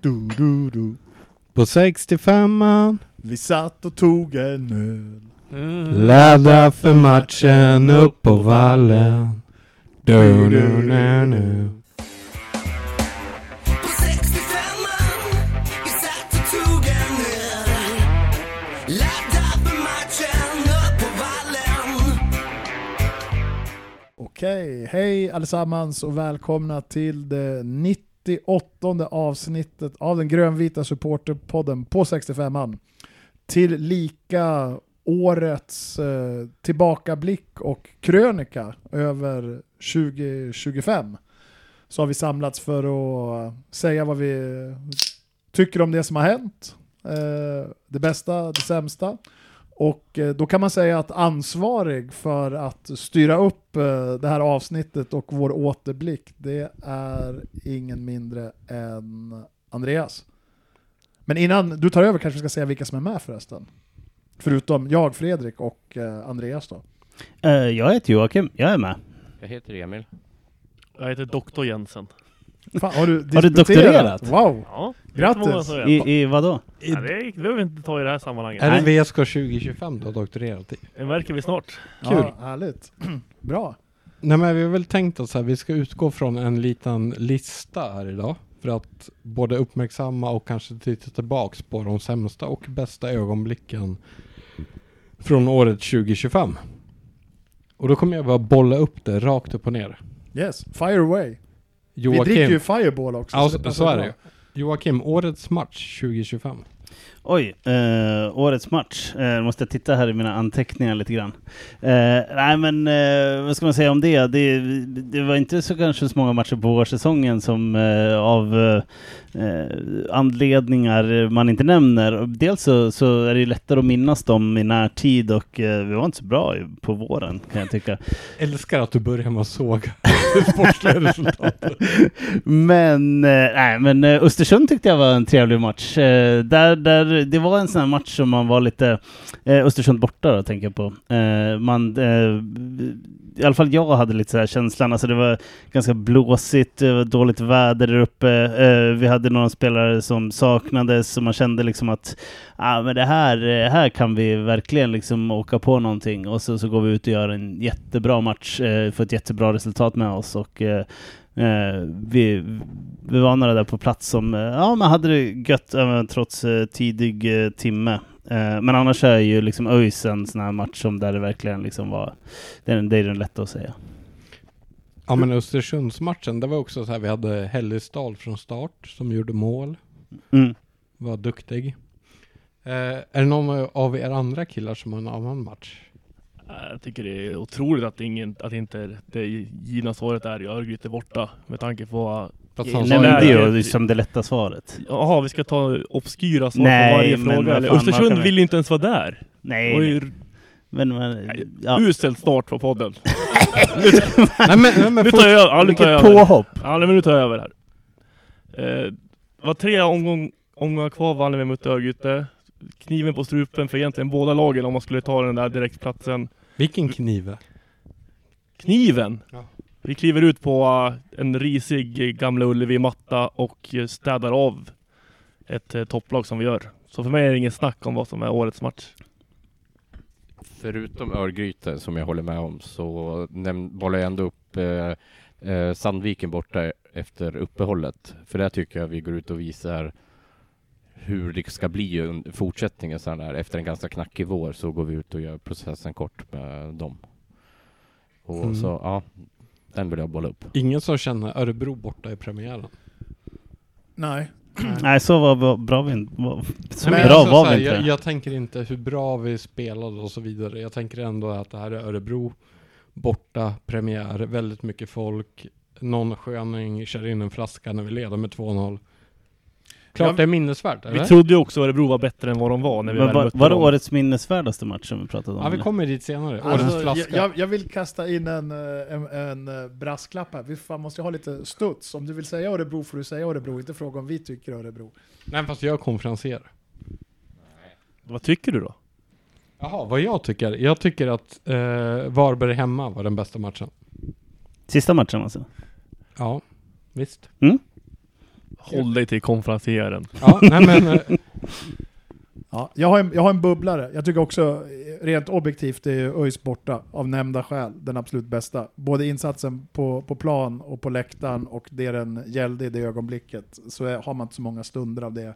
Du, du, du. På 65an, Vi satt och tog en öl. ladda för matchen upp på vallen. Du, du, du, du. På 65an, vi satt och tog en öl Ladda för matchen upp på vallen Okej, hej allesammans och välkomna till det 98 avsnittet av den grönvita supporterpodden på 65an. Till lika årets eh, tillbakablick och krönika över 2025. Så har vi samlats för att säga vad vi tycker om det som har hänt. Eh, det bästa, det sämsta. Och eh, då kan man säga att ansvarig för att styra upp eh, det här avsnittet och vår återblick, det är ingen mindre än Andreas. Men innan du tar över kanske vi ska säga vilka som är med förresten. Förutom jag, Fredrik och eh, Andreas då. Jag heter Joakim, jag är med. Jag heter Emil. Jag heter Doktor Jensen. Fan, har du, Har du doktorerat? Wow! Ja, Grattis. I, i vadå? Ja, det behöver vi inte ta i det här sammanhanget. Är det VSK 2025 du har doktorerat i? Det märker vi snart. Kul. Ja, härligt. Bra. Nej men vi har väl tänkt oss här, vi ska utgå från en liten lista här idag. För att både uppmärksamma och kanske titta tillbaks på de sämsta och bästa ögonblicken från året 2025. Och då kommer jag bara bolla upp det rakt upp och ner. Yes, fire away. Vi dricker Joakim, ju Fireball också. ja, så, passar så är det. Joakim, årets match 2025. Oj, eh, årets match. Eh, måste jag titta här i mina anteckningar lite grann. Eh, nej men, eh, vad ska man säga om det? det? Det var inte så kanske så många matcher på vårsäsongen som eh, av eh, anledningar man inte nämner. Dels så, så är det ju lättare att minnas dem i närtid och eh, vi var inte så bra på våren kan jag tycka. Älskar att du börjar med att såga sportsliga resultat. Men, nej, men Östersund tyckte jag var en trevlig match. Där, där, det var en sån här match som man var lite, eh, Östersund borta då tänker jag på. Eh, man, eh, I alla fall jag hade lite så här känslan, alltså det var ganska blåsigt, det var dåligt väder där uppe. Eh, vi hade några spelare som saknades och man kände liksom att ah, men det här, här kan vi verkligen liksom åka på någonting. Och så, så går vi ut och gör en jättebra match, eh, får ett jättebra resultat med oss och eh, eh, vi, vi var några där på plats som eh, ja, man hade det gött eh, trots eh, tidig eh, timme. Men annars är ju liksom ÖIS en sån här match som där det verkligen liksom var, det är, det är den lätta att säga. Ja men Östersundsmatchen, det var också så här, vi hade Hellisdal från start som gjorde mål. Mm. Var duktig. Eh, är det någon av er andra killar som har en annan match? Jag tycker det är otroligt att, ingen, att inte det givna svaret är Örgryte borta. Med tanke på... Fast Ja, han sa ju det är det. ju som det lätta svaret. Jaha, vi ska ta obskyra svar Nej, på varje fråga. vad Eller? Östersund vill ju inte ens vara där. Nej, ju men, men ja. usel start på podden. Nej men, Nu tar jag över. Ja, nu tar jag vilket över. påhopp! Ja, men nu tar jag över här. Eh, var tre omgång, omgångar kvar vann vi mot Örgryte. Kniven på strupen för egentligen båda lagen om man skulle ta den där direktplatsen. Vilken knive? Kniven! Ja. Vi kliver ut på eh, en risig Gamla Ullevi-matta och eh, städar av ett eh, topplag som vi gör. Så för mig är det ingen snack om vad som är årets match. Förutom Örgryte som jag håller med om så bollar jag ändå upp eh, eh, Sandviken borta efter uppehållet. För där tycker jag vi går ut och visar hur det ska bli i fortsättningen sen här. Efter en ganska knackig vår så går vi ut och gör processen kort med dem. Och Mm. så, ja, den vill jag bolla upp. Ingen som känner Örebro borta i premiären? Nej. Nej, så var, bra vi inte... Så Men bra alltså var vi inte. jag, jag tänker inte hur bra vi spelade och så vidare. Jag tänker ändå att det här är Örebro borta, premiär, väldigt mycket folk. Någon sköning kör in en flaska när vi leder med 2-0. Klart Ja, det är minnesvärt, eller? Vi trodde ju också Örebro var bättre än vad de var när vi Men väl var, mötte var det dem. årets minnesvärdaste match som vi pratade om? Ja, vi eller? kommer dit senare. Årets Alltså, jag, flaska. jag, jag vill kasta in en, eh, en, en eh, brasklapp här. Vi fan måste ha lite studs. Om du vill säga Örebro får du säga Örebro, inte fråga om vi tycker Örebro. Nej, fast jag konferenserar. Vad tycker du då? Jaha, vad jag tycker? Jag tycker att eh, Varberg hemma var den bästa matchen. Sista matchen alltså? Ja, visst. Håll dig till konferencieren. Ja, nej men eh, Ja, jag, har en, jag har en bubblare. Jag tycker också, eh, rent objektivt, är ju ÖIS borta av nämnda skäl den absolut bästa. Både insatsen på, på plan och på läktaren och det den gällde i det ögonblicket, så är, har man inte så många stunder av det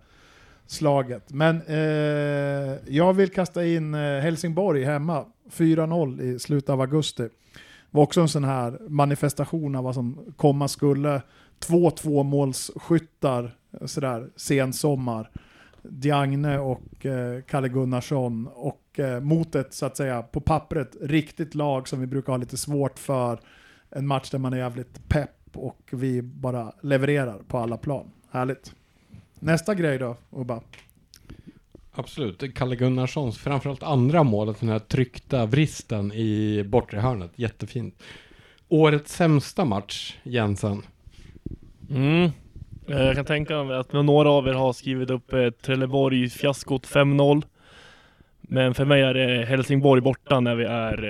slaget. Men eh, jag vill kasta in eh, Helsingborg hemma, 4-0 i slutet av augusti. var också en sån här manifestation av vad som komma skulle. Två tvåmålsskyttar eh, sådär sensommar. Diagne och eh, Kalle Gunnarsson och eh, mot ett, så att säga, på pappret riktigt lag som vi brukar ha lite svårt för. En match där man är jävligt pepp och vi bara levererar på alla plan. Härligt. Nästa grej då, Ubba. absolut. Kalle Gunnarssons, framförallt andra målet, den här tryckta vristen i bortre hörnet. Jättefint. Årets sämsta match, Jensen. Mm. Eh, Jag kan tänka mig att några av er har skrivit upp eh, Trelleborg-fiaskot 5-0. Men för mig är det Helsingborg borta när vi är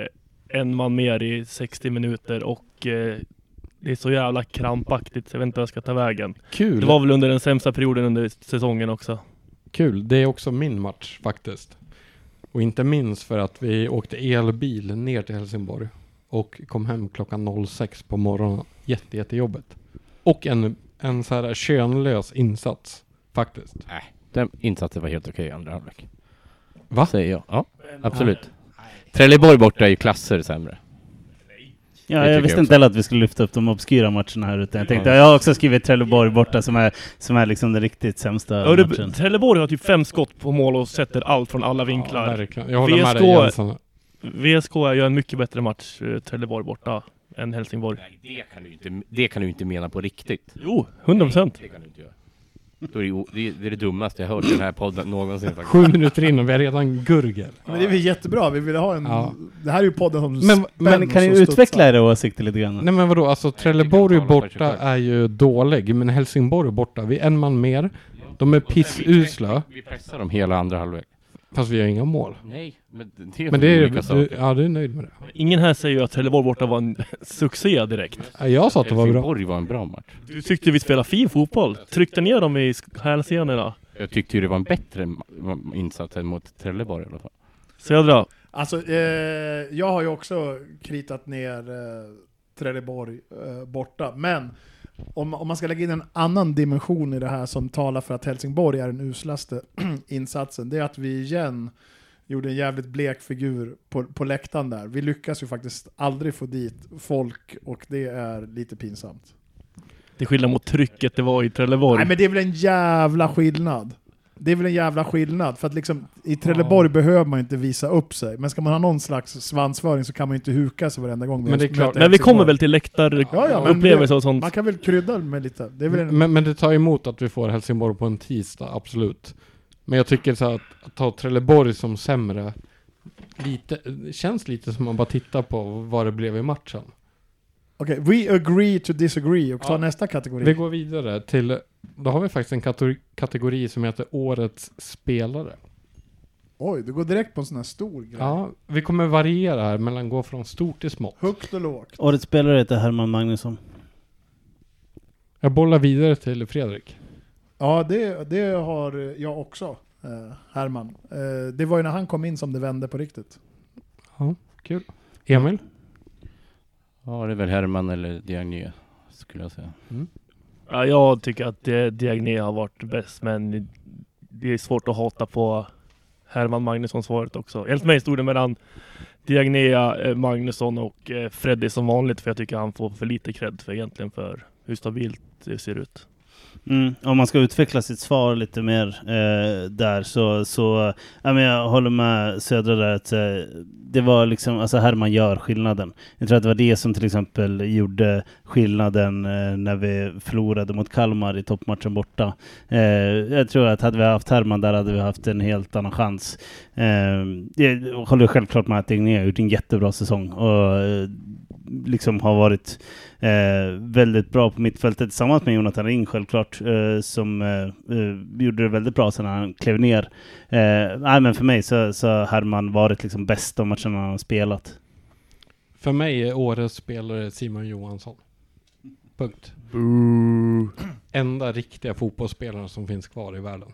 eh, en man mer i 60 minuter och eh, det är så jävla krampaktigt så jag vet inte vad jag ska ta vägen. Kul. Det var väl under den sämsta perioden under säsongen också. Kul. Det är också min match faktiskt. Och inte minst för att vi åkte elbil ner till Helsingborg och kom hem klockan 06 på morgonen. Jätte, jättejobbigt. Och en, en så här könlös insats faktiskt. Den insatsen var helt okej i andra halvlek. Va? Säger jag. Ja, absolut. Trelleborg borta är ju klasser sämre. Ja, jag visste jag inte heller att vi skulle lyfta upp de obskyra matcherna här utan jag tänkte, jag har också skrivit Trelleborg borta som är, som är liksom den riktigt sämsta Örebro, matchen. Trelleborg har typ fem skott på mål och sätter allt från alla vinklar. Ja, verkligen. Jag håller med VSK dig Jensen. VSK gör en mycket bättre match, eh, Trelleborg borta, än Helsingborg. Nej, det kan du inte, det kan du inte mena på riktigt. Jo, 100 procent. Det kan du inte göra. Då är det, det, är, det är det dummaste jag hört i den här podden någonsin faktiskt. Sju minuter in och vi har redan gurgel. Men det är väl jättebra, vi vill ha en... Ja. Det här är ju podden som Men- Men kan ni utveckla era åsikter lite grann? Nej men vadå, alltså Trelleborg borta är ju dålig, men Helsingborg borta, vi är en man mer. De är pissusla, Vi pressar dem hela andra halvlek. Fast vi har inga mål. Nej, men det är, Men det är, olika du, saker. ja du är nöjd med det? Ingen här säger ju att Trelleborg borta var en succé direkt. Ja, Jag sa att det var bra. Helsingborg var en bra match. Du tyckte vi spelade fin fotboll. Tryckte ner dem i hälsenorna. Jag tyckte ju det var en bättre insats än mot Trelleborg i alla fall. Södra. Alltså, eh, jag har ju också kritat ner eh, Trelleborg eh, borta, men om, om man ska lägga in en annan dimension i det här som talar för att Helsingborg är den uslaste insatsen, det är att vi igen gjorde en jävligt blek figur på, på läktaren där. Vi lyckas ju faktiskt aldrig få dit folk och det är lite pinsamt. Till skillnad mot trycket det var i Trelleborg. Nej men det är väl en jävla skillnad. Det är väl en jävla skillnad, för att liksom, i Trelleborg behöver man inte visa upp sig, men ska man ha någon slags svansföring så kan man ju inte huka sig varenda gång. Men det är klart- Men vi kommer väl till Ja, ja, läktarupplevelser det- och sånt. Man kan väl krydda med lite. Det är väl en, Men, men det tar emot att vi får Helsingborg på en tisdag, absolut. Men jag tycker så här att, att ta Trelleborg som sämre, lite, känns lite som man bara tittar på vad det blev i matchen. Okej, we agree to disagree och ta Ja. nästa kategori. Vi går vidare till, då har vi faktiskt en kategori, kategori som heter Årets spelare. Oj, du går direkt på en sån här stor grej. Ja, vi kommer variera här mellan gå från stort till smått. Högt och lågt. Årets spelare heter Herman Magnusson. Jag bollar vidare till Fredrik. Ja, det, det har jag också, eh, Herman. Eh, det var ju när han kom in som det vände på riktigt. Ja, kul. Emil? Ja, det är väl Herman eller Diagne skulle jag säga. Ja, jag tycker att Diagne har varit bäst, men det är svårt att hata på Herman Magnusson svaret också. Enligt mig stod det mellan Diagnea, eh, Magnusson och eh, Freddy som vanligt, för jag tycker han får för lite cred för egentligen för hur stabilt det ser ut. Mm. Om man ska utveckla sitt svar lite mer eh, där så, så ja, men jag håller med Södra där att eh, det var liksom, alltså Herman gör skillnaden. Jag tror att det var det som till exempel gjorde skillnaden eh, när vi förlorade mot Kalmar i toppmatchen borta. Eh, jag tror att hade vi haft Herman där hade vi haft en helt annan chans. Eh, jag håller självklart med att Digné har gjort en jättebra säsong och eh, liksom har varit eh, väldigt bra på mittfältet tillsammans med Jonathan Ring självklart eh, som eh, eh, gjorde det väldigt bra sen när han klev ner. Eh, nej, men för mig så, så har Herman varit liksom bäst av matcherna han har spelat. För mig är årets spelare Simon Johansson. Punkt. Enda riktiga fotbollsspelaren som finns kvar i världen.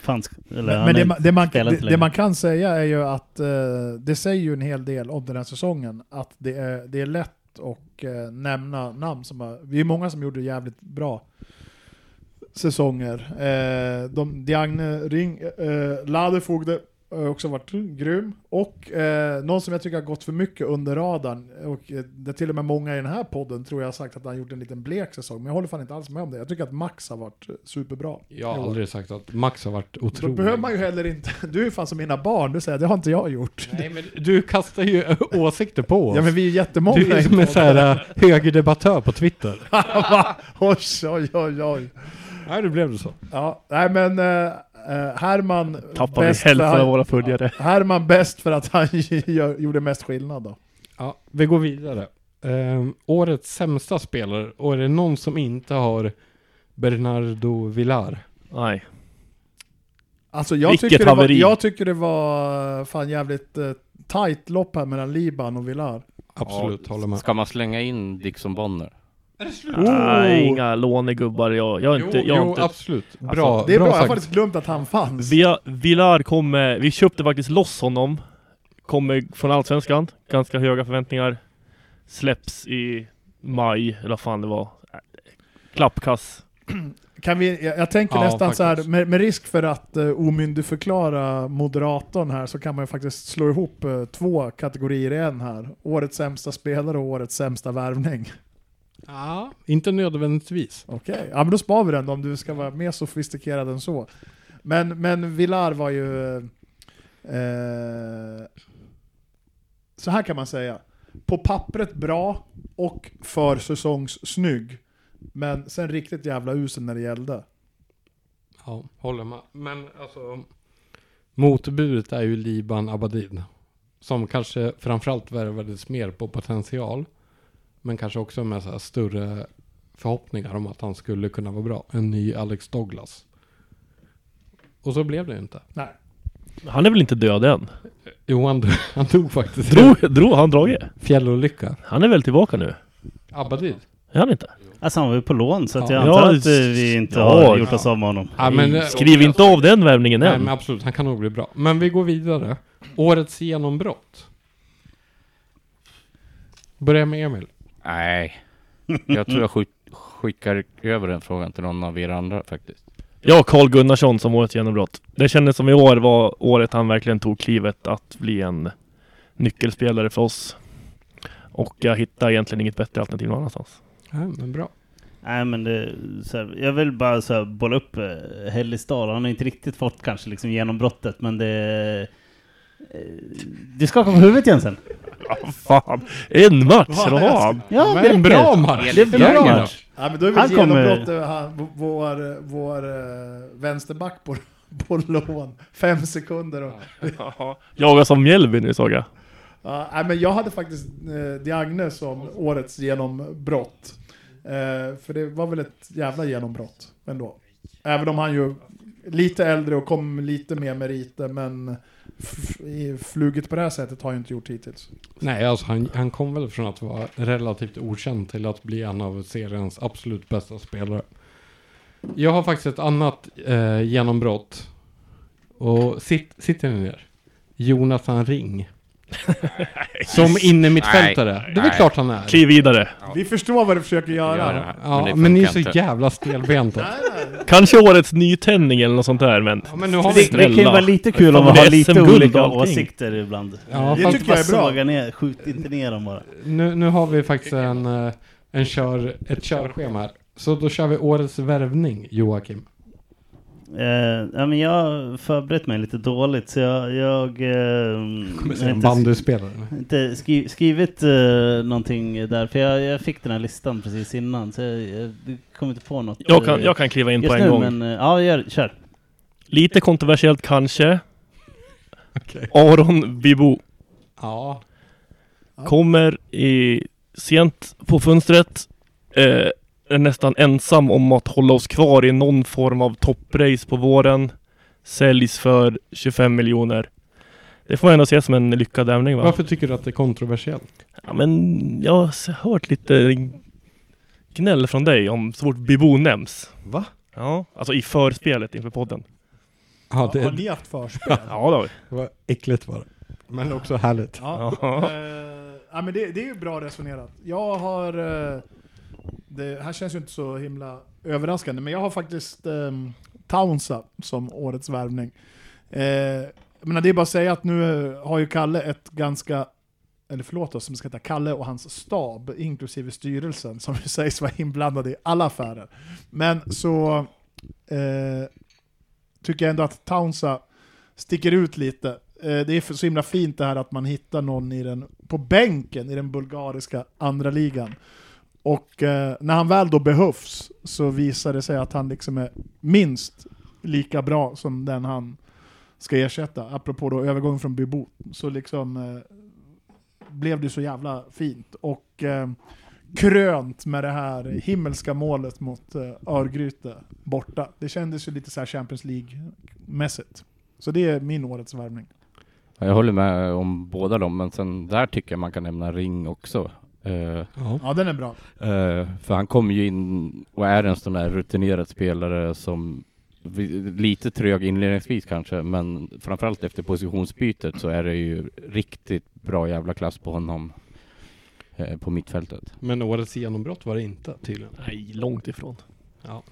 Fanns, eller Men det, man- det, man, det, det man kan säga är ju att eh, det säger ju en hel del om den här säsongen. Att det är, det är lätt att eh, nämna namn som har, Vi är många som gjorde jävligt bra säsonger. Eh, de, Diagne Ring, eh, Ladefogde har också varit grym. Och eh, någon som jag tycker har gått för mycket under radarn, och eh, det är till och med många i den här podden tror jag har sagt att han gjort en liten blek säsong, men jag håller fan inte alls med om det. Jag tycker att Max har varit eh, superbra. Jag har aldrig sagt att Max har varit Då otrolig. behöver man ju heller inte, du är fan som mina barn, du säger det har inte jag gjort. Nej men du kastar ju åsikter på oss. Ja men vi är jättemånga du är som en podden. sån här äh, högerdebattör på Twitter. Oj, oj, oj, oj. Nej, det blev det så. Ja, nej men eh, eh, Herman Tappar vi bäst för hälften han- av våra följare. Herman bäst för att han gjorde mest skillnad då. Ja, vi går vidare. Ehm, årets sämsta spelare, och är det någon som inte har Bernardo Villar? Nej. Alltså jag Vilket tycker, det var, haveri. jag tycker det var fan jävligt eh, tight lopp här mellan Liban och Villar. Absolut, Ja, håller med. Ska man slänga in Dixon Bonner? Nej, inga lånegubbar. Jag, jag har inte... jo, Jag har jo inte absolut. Bra, Alltså, Det är bra, jag har faktiskt glömt att han fanns. Via Villar kommer, vi köpte faktiskt loss honom. Kommer från Allsvenskan, ganska höga förväntningar. Släpps i maj, eller vad fan det var. Klappkass. Kan vi, jag, jag tänker Ja, nästan så här, faktiskt. med, med risk för att uh, omyndigförklara moderatorn här, så kan man ju faktiskt slå ihop eh, två kategorier i en här. Årets sämsta spelare och årets sämsta värvning. Ja, inte nödvändigtvis. Okej, ja men då spar vi den då, om du ska vara mer sofistikerad än så. Men, men Villar var ju... Eh, så här kan man säga. På pappret bra och för säsongssnygg. Men sen riktigt jävla usel när det gällde. Ja, håller med. Men alltså, motbudet är ju Liban Abadid. Som kanske framförallt värvades mer på potential. Men kanske också med så här större förhoppningar om att han skulle kunna vara bra. En ny Alex Douglas. Och så blev det ju inte. Nej. Han är väl inte död än? Jo, han, han dog faktiskt. Drog, drog han dragit? Fjällolycka. Han är väl tillbaka nu? Abadid. Är han inte? Alltså han var ju på lån så att jag Ja. antar Ja, att eh, vi inte ja, har gjort ja. oss av med honom. Ja, men, eh, Skriv inte av den värvningen Nej, än. men absolut. Han kan nog bli bra. Men vi går vidare. Årets genombrott. Börja med Emil. Nej. Jag tror jag skick, skickar över den frågan till någon av er andra faktiskt. Jag Carl Gunnarsson som årets genombrott. Det kändes som i år var året han verkligen tog klivet att bli en nyckelspelare för oss. Och jag hittar egentligen inget bättre alternativ någon annanstans. Ja, men bra. Nej men det, så här, jag vill bara så här, bolla upp eh, Hellistad. Han har inte riktigt fått kanske liksom genombrottet men det... Eh, du skakar på huvudet Jensen. Ja, fan. En match är rad! Ja, men det en bra match. Det är bra Jävlar. match. Ja, men då är Han väl kommer- han, v- vår, vår uh, vänsterback på, på lån. Fem sekunder och... Jagar som Mjällby nu såg jag. Ja, nej, men jag hade faktiskt eh, Diagne som årets genombrott. Eh, för det var väl ett jävla genombrott ändå. Även om han ju lite äldre och kom lite mer meriter, men Flugit på det här sättet har han inte gjort hittills. Nej, alltså han, han kom väl från att vara relativt okänd till att bli en av seriens absolut bästa spelare. Jag har faktiskt ett annat eh, genombrott. Och sitt, sitter ni ner? Jonathan Ring. Som innermittfältare. Det är väl Nej. klart han är. Kliv vidare. Vi förstår vad du försöker göra. Ja, det men, ni är så inte. jävla stelbenta. Kanske årets nytändning eller något sånt där men... Ja, men nu har vi Det, inte det kan ju Snälla. vara lite kul Fan, om man det är har lite SM-guld olika och allting. åsikter ibland. Ja, Det fast tycker jag är bra. Såga ner, skjut inte ner dem bara. nu, nu har vi faktiskt en, eh, en kör, ett körschema här. Så då kör vi årets värvning, Joakim. Eh, ja, men jag har förberett mig lite dåligt så jag... jag eh, Kommer har säga en inte, bandyspelare. inte skri, skrivit eh, någonting där, för jag, jag fick den här listan precis innan så jag, jag kom inte på något. Jag kan, eh, jag kan kliva in på en nu, gång. men eh, ja, gör, kör. Lite kontroversiellt kanske. Okej. Aron Bibo Ja. kommer i sent på fönstret. Är nästan ensam om att hålla oss kvar i någon form av topprace på våren. Säljs för 25 miljoner. Det får man ändå se som en lyckad värvning va? Varför tycker du att det är kontroversiellt? Ja, men jag har hört lite gnäll från dig om så fort Bibo nämns. Va? Ja, alltså i förspelet inför podden. Ja, Har det, ni haft förspel? Ja, det har vi. det var äckligt var det. Men också härligt. Ja. Ja. Eh, ja, men det, det är ju bra resonerat. Jag har... eh, det här känns ju inte så himla överraskande, men jag har faktiskt eh, Townsa som årets värvning. Eh, men det är bara att säga att nu eh, har ju Kalle ett ganska eller förlåt oss, som ska heta Kalle och hans stab, inklusive styrelsen, som ju sägs vara inblandade i alla affärer. Men så eh, tycker jag ändå att Townsa sticker ut lite. Eh, det är så himla fint det här att man hittar någon i den, på bänken i den bulgariska andra ligan. Och eh, när han väl då behövs så visar det sig att han liksom är minst lika bra som den han ska ersätta. Apropå då övergången från Bybo. Så liksom eh, blev det så jävla fint. Och eh, krönt med det här himmelska målet mot eh, Örgryte borta. Det kändes ju lite så här Champions League-mässigt. Så det är min årets värvning. Jag håller med om båda dem, men sen där tycker jag man kan nämna Ring också. Eh, Ja. Ja, den är bra. Eh, för han kommer ju in och är en sån där rutinerad spelare som lite trög inledningsvis kanske, men framförallt efter positionsbytet så är det ju riktigt bra jävla klass på honom eh, på mittfältet. Men årets genombrott var det inte tydligen. Nej, långt ifrån. Ja.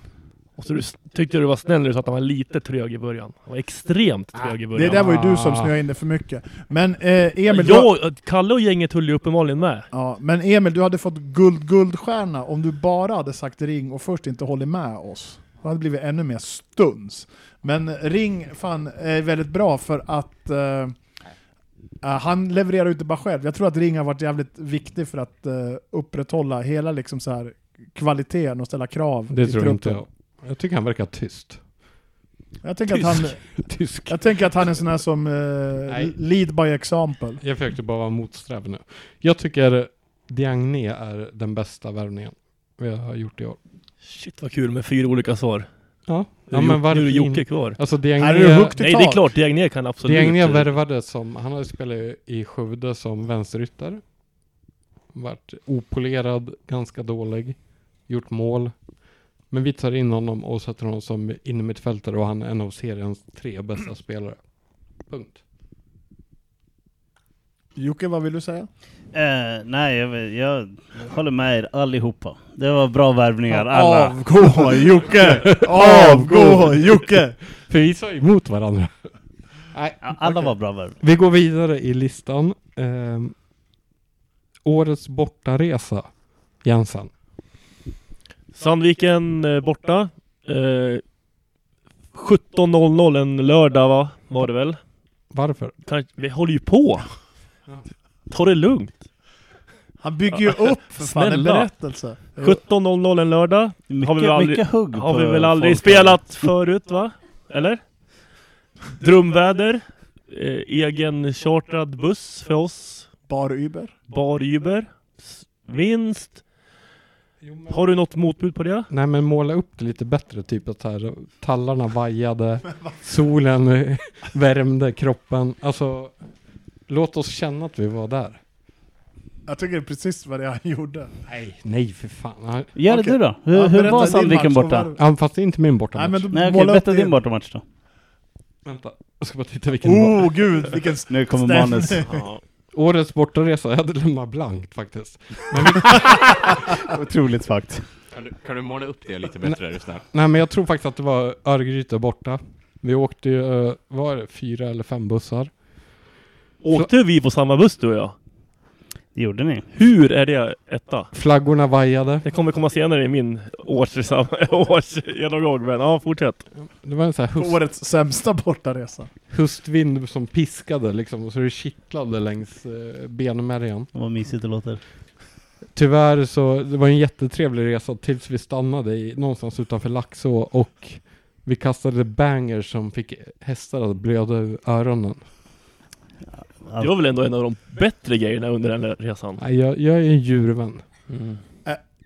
Och så du, tyckte du var snäll när du sa att han var lite trög i början. Han var extremt trög i Det början. där var ju du som Ah. snöade in det för mycket. Men eh, Emil, du, Ja, Kalle och gänget höll ju uppenbarligen med. ja, men Emil, du hade fått guld guldstjärna om du bara hade sagt ring och först inte hållit med oss. Då hade det blivit ännu mer stuns. Men ring fan är väldigt bra för att eh, eh, han levererar ju inte bara själv. Jag tror att Ring har varit jävligt viktig för att eh, upprätthålla hela liksom så här kvaliteten och ställa krav Det i tror truppen. inte jag. Jag tycker han verkar tyst. Jag tänker, att han, Tysk. jag tänker att han är sån här som eh, lead by example. Jag försökte bara vara motsträvig nu. Jag tycker Diagne är den bästa värvningen vi har gjort i år. Shit vad kul med fyra olika svar. Ja, ja är men varför Nu är Jocke kvar. Alltså Här är det Diagne, högt i Nej det är tak. klart, Diagne kan absolut... Diagne värvades som, han hade spelat i Skövde som vänsterytter. Vart opolerad, ganska dålig. Gjort mål. Men vi tar in honom och sätter honom som innermittfältare och han är en av seriens tre bästa spelare. Punkt. Jocke, vad vill du säga? Eh, nej, jag, jag håller med er allihopa. Det var bra värvningar, alla. Avgå Jocke! Avgå Jocke! För vi sa emot varandra. Nej, Alla Okej. var bra värvningar. Vi går vidare i listan. Ehm, årets bortaresa. Jensen. Sandviken eh, borta. Eh, 17.00 en lördag va? Var det väl? Varför? Vi håller ju på! Ta det lugnt. Han bygger ju upp för fan en berättelse. 17.00 en lördag. Mycket, Har vi väl aldrig- hugg Har vi väl aldrig folk. spelat förut va? Eller? Drömväder. Eh, egen chartrad buss för oss. Bar Uber. Bar Uber. S- Vinst. Har du något motbud på det? Nej men måla upp det lite bättre, typ att här, tallarna vajade, solen värmde kroppen. Alltså, låt oss känna att vi var där. Jag tycker det är precis vad det han gjorde. Nej, nej för fan. Gör det du då? Hur, Ja, hur var Sandviken borta? var- Ja, fast det är inte min Nej, bortamatch. men du Nej, okej, måla upp berätta din bortamatch då. Vänta, jag ska bara titta vilken det var. Oh gud, vilken Nu kommer manus. Ja. Årets bortaresa, jag hade lämnat blankt faktiskt. Otroligt svagt. Kan du, kan du måla upp det lite bättre är du snäll? Nej men jag tror faktiskt att det var Örgryte borta. Vi åkte ju, eh, var det fyra eller fem bussar? Åkte vi på samma buss du och jag? Det gjorde ni. Hur är det etta? Flaggorna vajade. Det kommer komma senare i min års, års men ja, fortsätt. Det var en sån här höst, Årets sämsta bortaresa. höstvind som piskade liksom, så det kittlade längs eh, benmärgen. Vad mysigt det låter. Tyvärr så, det var en jättetrevlig resa tills vi stannade i, någonstans utanför Laxå och vi kastade bangers som fick hästar att blöda ur öronen. Det var väl ändå en av de bättre grejerna under den här resan. Nej, jag, jag är en djurvän. Mm.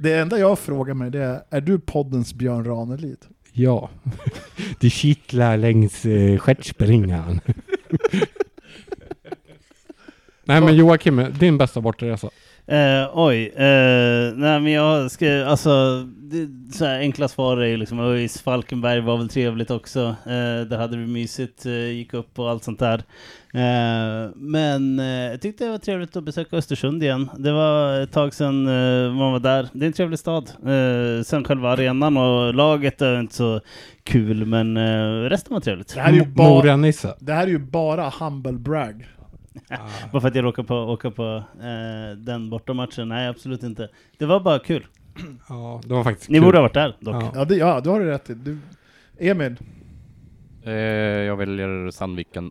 Det enda jag frågar mig det är, är du poddens Björn Ranelid? Ja. Det kittlar längs eh, stjärtspringan. Nej men Joakim, din bästa bortaresa? Eh, oj, eh, nej men jag ska, alltså, det, så här enkla svar är ju liksom, ÖIS Falkenberg var väl trevligt också. Eh, där hade du mysigt, eh, gick upp och allt sånt där. Eh, men eh, jag tyckte det var trevligt att besöka Östersund igen. Det var ett tag sedan eh, man var där. Det är en trevlig stad. Eh, sen själva arenan och laget är inte så kul, men eh, resten var trevligt. Det här är ju bara, det här är ju bara humble brag. Ah. Bara för att jag råkade på, åka på eh, den bortamatchen? Nej, absolut inte. Det var bara kul. Ja, det var faktiskt Ni kul. borde ha varit där dock. Ja. Ja, det, ja, du har du rätt i. Du, Emil, Eh, jag väljer Sandviken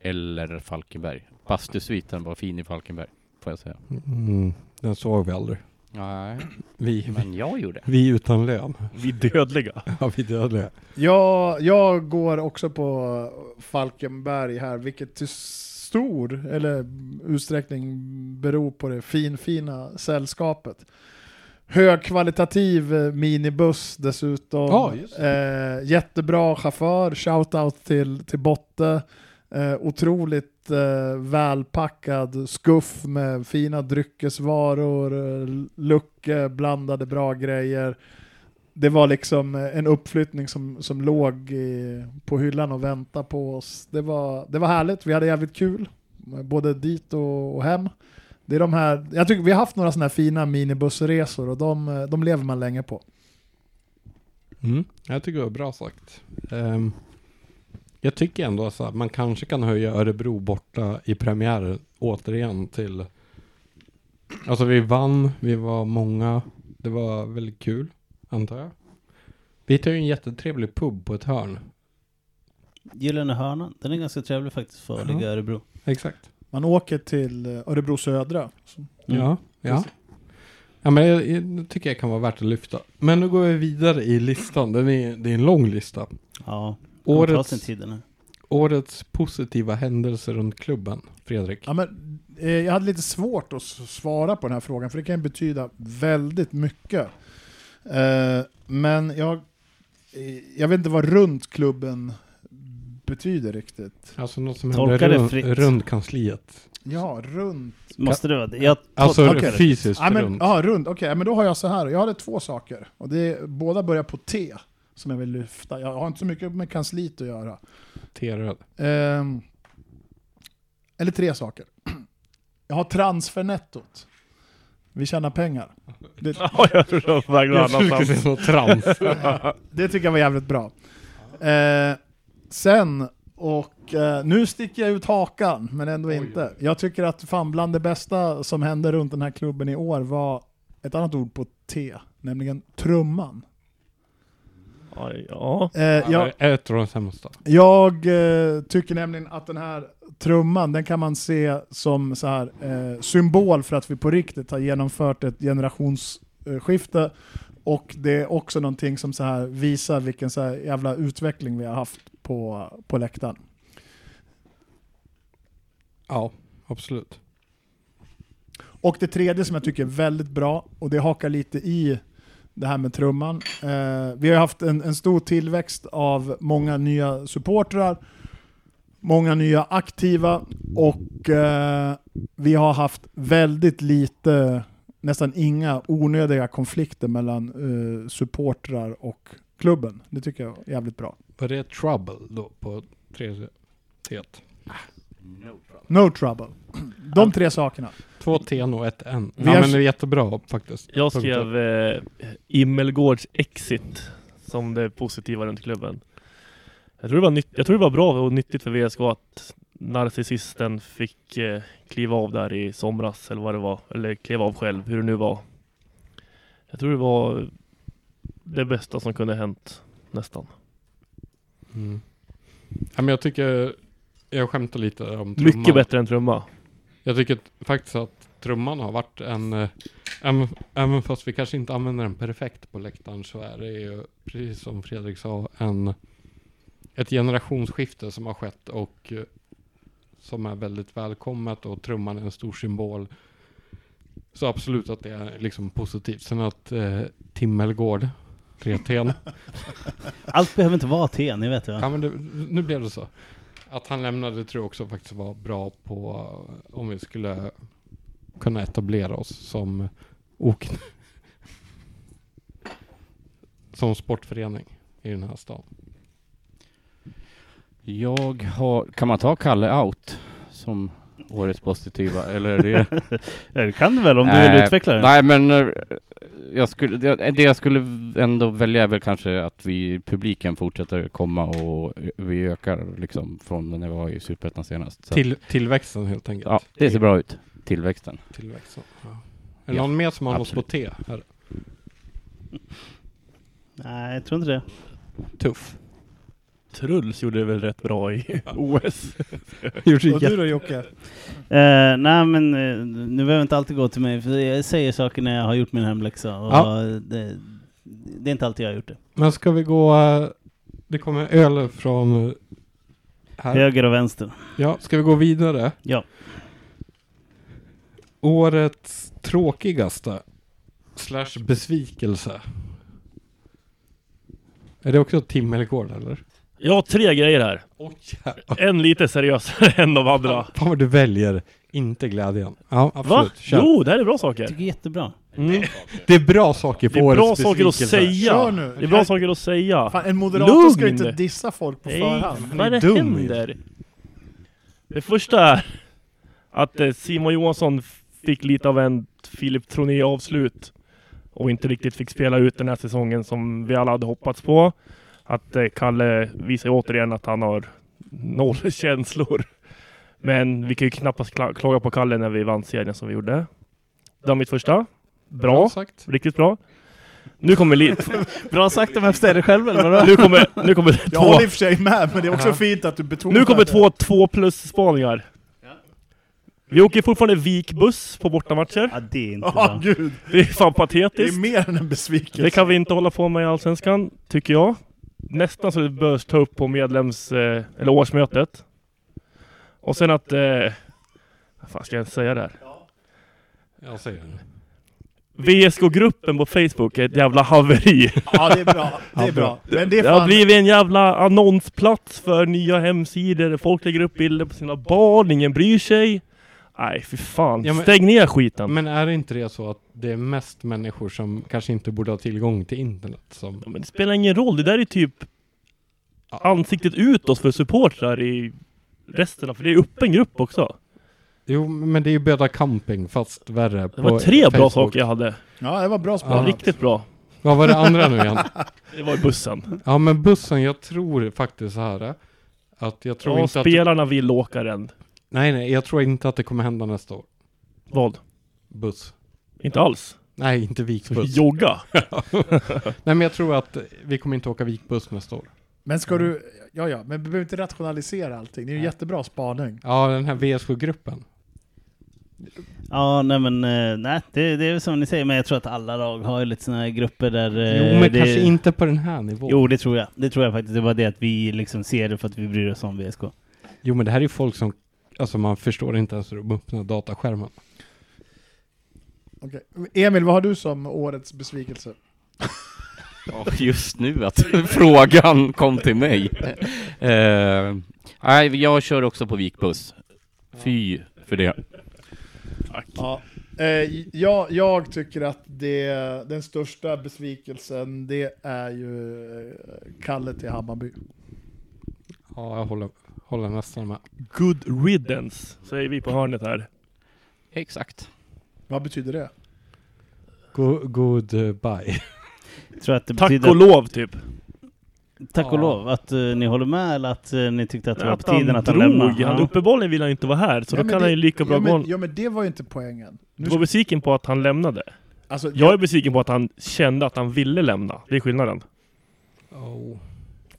eller Falkenberg. Bastusviten var fin i Falkenberg, får jag säga. Mm, den såg vi aldrig. Nej, Vi, vi, men jag gjorde. vi utan lön. Vi dödliga. Ja, vi dödliga. jag, jag går också på Falkenberg här, vilket till stor eller utsträckning beror på det finfina sällskapet. Högkvalitativ eh, minibuss dessutom. Just eh, jättebra chaufför, shoutout till, till Botte. Eh, otroligt eh, välpackad skuff med fina dryckesvaror, eh, lucke, blandade bra grejer. Det var liksom eh, en uppflyttning som, som låg i, på hyllan och väntade på oss. Det var, det var härligt, vi hade jävligt kul. Både dit och, och hem. Det är de här, jag tycker vi har haft några sådana här fina minibussresor och de, eh, de lever man länge på. Mm, jag tycker det var bra sagt. Um, jag tycker ändå att man kanske kan höja Örebro borta i premiären återigen till... Alltså vi vann, vi var många. Det var väldigt kul, antar jag. Vi tar ju en jättetrevlig pub på ett hörn. Gyllene hörnan, den är ganska trevlig faktiskt för att Ja. ligga i Örebro. Exakt. Man åker till eh, Örebro södra. Mm. Ja, ja. Ja men jag, jag tycker jag kan vara värt att lyfta. Men nu går vi vidare i listan. Den är, det är en lång lista. Ja, årets... ta Årets, positiva händelser runt klubben, Fredrik. Ja, men, eh, jag hade lite svårt att svara på den här frågan, för det kan betyda väldigt mycket. Eh, men jag, eh, jag vet inte vad runt klubben betyder riktigt. Alltså något som Tolka händer det runt, kansliet. Ja, runt. Måste det vara det? Jag Alltså det. fysiskt Ja, men, runt. ja, runt. Okej, men då har jag så här. Jag hade två saker. Och det är, båda börjar på T, som jag vill lyfta. Jag har inte så mycket med kansliet att göra. T-röd. Ehm, eller tre saker. Jag har transfernettot. Vi tjänar pengar. Det, Ja, jag tror det var Jag trams. det tycker jag var jävligt bra. Eh, sen, och eh, nu sticker jag ut hakan, men ändå inte. Jag tycker att fan bland det bästa som hände runt den här klubben i år var ett annat ord på T, nämligen trumman. Ja, ja. Eh, jag, Ett av de sämsta. Jag eh, tycker nämligen att den här trumman, den kan man se som så här, eh, symbol för att vi på riktigt har genomfört ett generationsskifte. Och det är också någonting som så här visar vilken så här jävla utveckling vi har haft på, på läktaren. Ja, absolut. Och det tredje som jag tycker är väldigt bra, och det hakar lite i det här med trumman. Eh, vi har haft en, en stor tillväxt av många nya supportrar, många nya aktiva och eh, vi har haft väldigt lite, nästan inga onödiga konflikter mellan eh, supportrar och klubben. Det tycker jag är jävligt bra. Var det trouble då på tredje T? No trouble. De tre sakerna. Två T och ett N. Vi Ja har- men det är jättebra faktiskt. Jag skrev eh, Immelgårds exit som det positiva runt klubben. Jag tror, det var jag tror det var bra och nyttigt för VSK att narcissisten fick eh, kliva av där i somras eller vad det var. Eller kliva av själv, hur det nu var. Jag tror det var det bästa som kunde hänt nästan. Mm. Ja, men jag tycker, jag skämtar lite om trumman. Mycket bättre än trumma. Jag tycker faktiskt att trumman har varit en, eh, även, även fast vi kanske inte använder den perfekt på läktaren så är det ju, precis som Fredrik sa, en, ett generationsskifte som har skett och eh, som är väldigt välkommet och trumman är en stor symbol. Så absolut att det är liksom positivt. Sen att eh, Timmelgård, 3T, Allt behöver inte vara te, ni vet Ja va? men det, nu blev det så. Att han lämnade tror jag också faktiskt var bra på, eh, om vi skulle kunna etablera oss som ok som sportförening i den här stan. Jag har, kan man ta Kalle out som årets positiva eller är det? Det kan du väl om du vill utveckla det? Nej men eh, jag skulle, det, det jag skulle ändå välja är väl kanske att vi, publiken fortsätter komma och vi ökar liksom från när vi var i Superettan senast. Så, Till, tillväxten helt enkelt. ja, det ser bra ut. Tillväxten. Tillväxten. Ja. Är det Ja, någon mer som har något på T? Här? Nej, jag tror inte det. Tuff. Truls gjorde det väl rätt bra i OS. Och du då Jocke? Eh, nej men uh, nu behöver inte alltid gå till mig för jag säger saker när jag har gjort min hemläxa och Ja. det, det är inte alltid jag har gjort det. Men ska vi gå... eh, Det kommer öl från här. Höger och vänster. Ja, ska vi gå vidare? Ja. Årets tråkigaste slash besvikelse. Är det också Tim eller Gård eller? Jag har tre grejer här. Jävlar. En lite seriösare än de andra. Fan vad du väljer inte glädjen. Ja, absolut. Va? Kör. Jo, det här är bra Jag saker. tycker jättebra. Mm. Det är bra saker på Det är årets bra saker att säga. Kör nu. Det är bra saker att säga. Fan, en moderator ska Lugn. inte dissa folk på Nej, förhand. vad är det dum händer? Det första är att eh, Simon Johansson fick lite av en Filip Troné avslut och inte riktigt fick spela ut den här säsongen som vi alla hade hoppats på. Att eh, Kalle visar återigen att han har noll känslor. Men vi kan ju knappast kla- klaga på Kalle när vi vann serien som vi gjorde. Det var mitt första. Bra. sagt. Riktigt bra. Nu kommer lite... Bra sagt om jag det själv eller vadå? nu kommer, nu kommer Jag två... håller i och för sig med, men det är också Ja. fint att du betonar Nu kommer det. två två plus spaningar. Vi åker fortfarande vikbuss på bortamatcher. Ja, det är inte bra. gud. Det är fan Det är patetiskt. mer än en besvikelse. Det kan vi inte hålla på med i Allsvenskan, tycker jag. Nästan så det bör ta upp på medlems... Eh, eller årsmötet. Och sen att... Eh, vad fan ska jag säga där? Jag säger det. VSK-gruppen på Facebook är ett jävla haveri. Ja, det är bra. Det är bra. Men det är Det har blivit en jävla annonsplats för nya hemsidor. Folk lägger upp bilder på sina barn, ingen bryr sig. Nej, fy fan. Ja, men- Stäng ner skiten. Men är det inte det så att det är mest människor som kanske inte borde ha tillgång till internet som... Ja, men det spelar ingen roll. Det där är typ ansiktet utåt för supportrar i resten av... För det är öppen grupp också. Jo, men det är ju Böda Camping fast värre Det var tre bra saker jag hade. Ja, det var bra Ja, sparat. riktigt bra. Vad var det andra nu igen? Det var i bussen. Ja men bussen, jag tror faktiskt så här. Att jag tror Ja, inte att... spelarna vill åka den. Nej nej, jag tror inte att det kommer hända nästa år. Vad? Buss. Inte alls. Nej, inte vikbuss. Jogga. Nej men jag tror att vi kommer inte åka vikbuss nästa år. Men ska du... Ja, ja, men du behöver inte rationalisera allting. Det är ju en jättebra spaning. Ja, den här VSK-gruppen. Ja, nej men eh, nej, det, det är väl som ni säger, men jag tror att alla lag har ju lite sådana här grupper där... eh, Jo men det, kanske inte på den här nivån. Jo, det tror jag. Det tror jag faktiskt. Det var det att vi liksom ser det för att vi bryr oss om VSK. Jo men det här är ju folk som... Alltså man förstår inte ens hur de öppnar dataskärmen. Okej. Emil, vad har du som årets besvikelse? Ja, just nu att frågan kom till mig. Eh, nej, jag kör också på vikbuss. Fy för det. Ja. Eh, jag, jag tycker att det, den största besvikelsen, det är ju eh, Kalle till Hammarby. Ja, jag håller, håller nästan med. Good riddance, säger vi på hörnet här. Exakt. Vad betyder det? Go, goodbye. Tror att det Tack betyder och lov typ. tack och Ja. lov att eh, ni håller med eller att eh, ni tyckte att det var på tiden att han lämnade. Han Ja. uppenbarligen vill han inte vara här, så Ja, då men kan det- han ju lika bra ja, gå... men, ja men det var ju inte poängen. Nu, Du var besviken på att han lämnade. alltså, Jag är besviken på att han kände att han ville lämna. Det är skillnaden. Oh.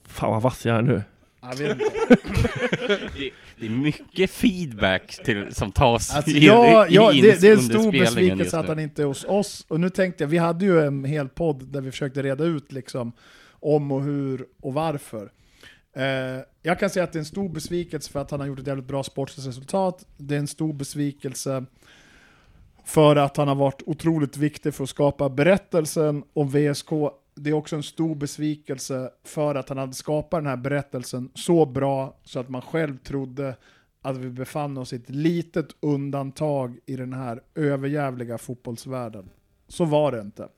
Fan vad vass jag är nu. Jag vet inte. Det är mycket feedback till, som tas Alltså, i, ja, i, ja, i det, det är en under stor spelningen just besvikelse att han inte är hos oss. Och nu tänkte jag, vi hade ju en hel podd där vi försökte reda ut liksom om och hur och varför. Eh, jag kan säga att det är en stor besvikelse för att han har gjort ett jävligt bra sportsligt resultat. Det är en stor besvikelse för att han har varit otroligt viktig för att skapa berättelsen om VSK. Det är också en stor besvikelse för att han hade skapat den här berättelsen så bra så att man själv trodde att vi befann oss i ett litet undantag i den här överjävliga fotbollsvärlden. Så var det inte.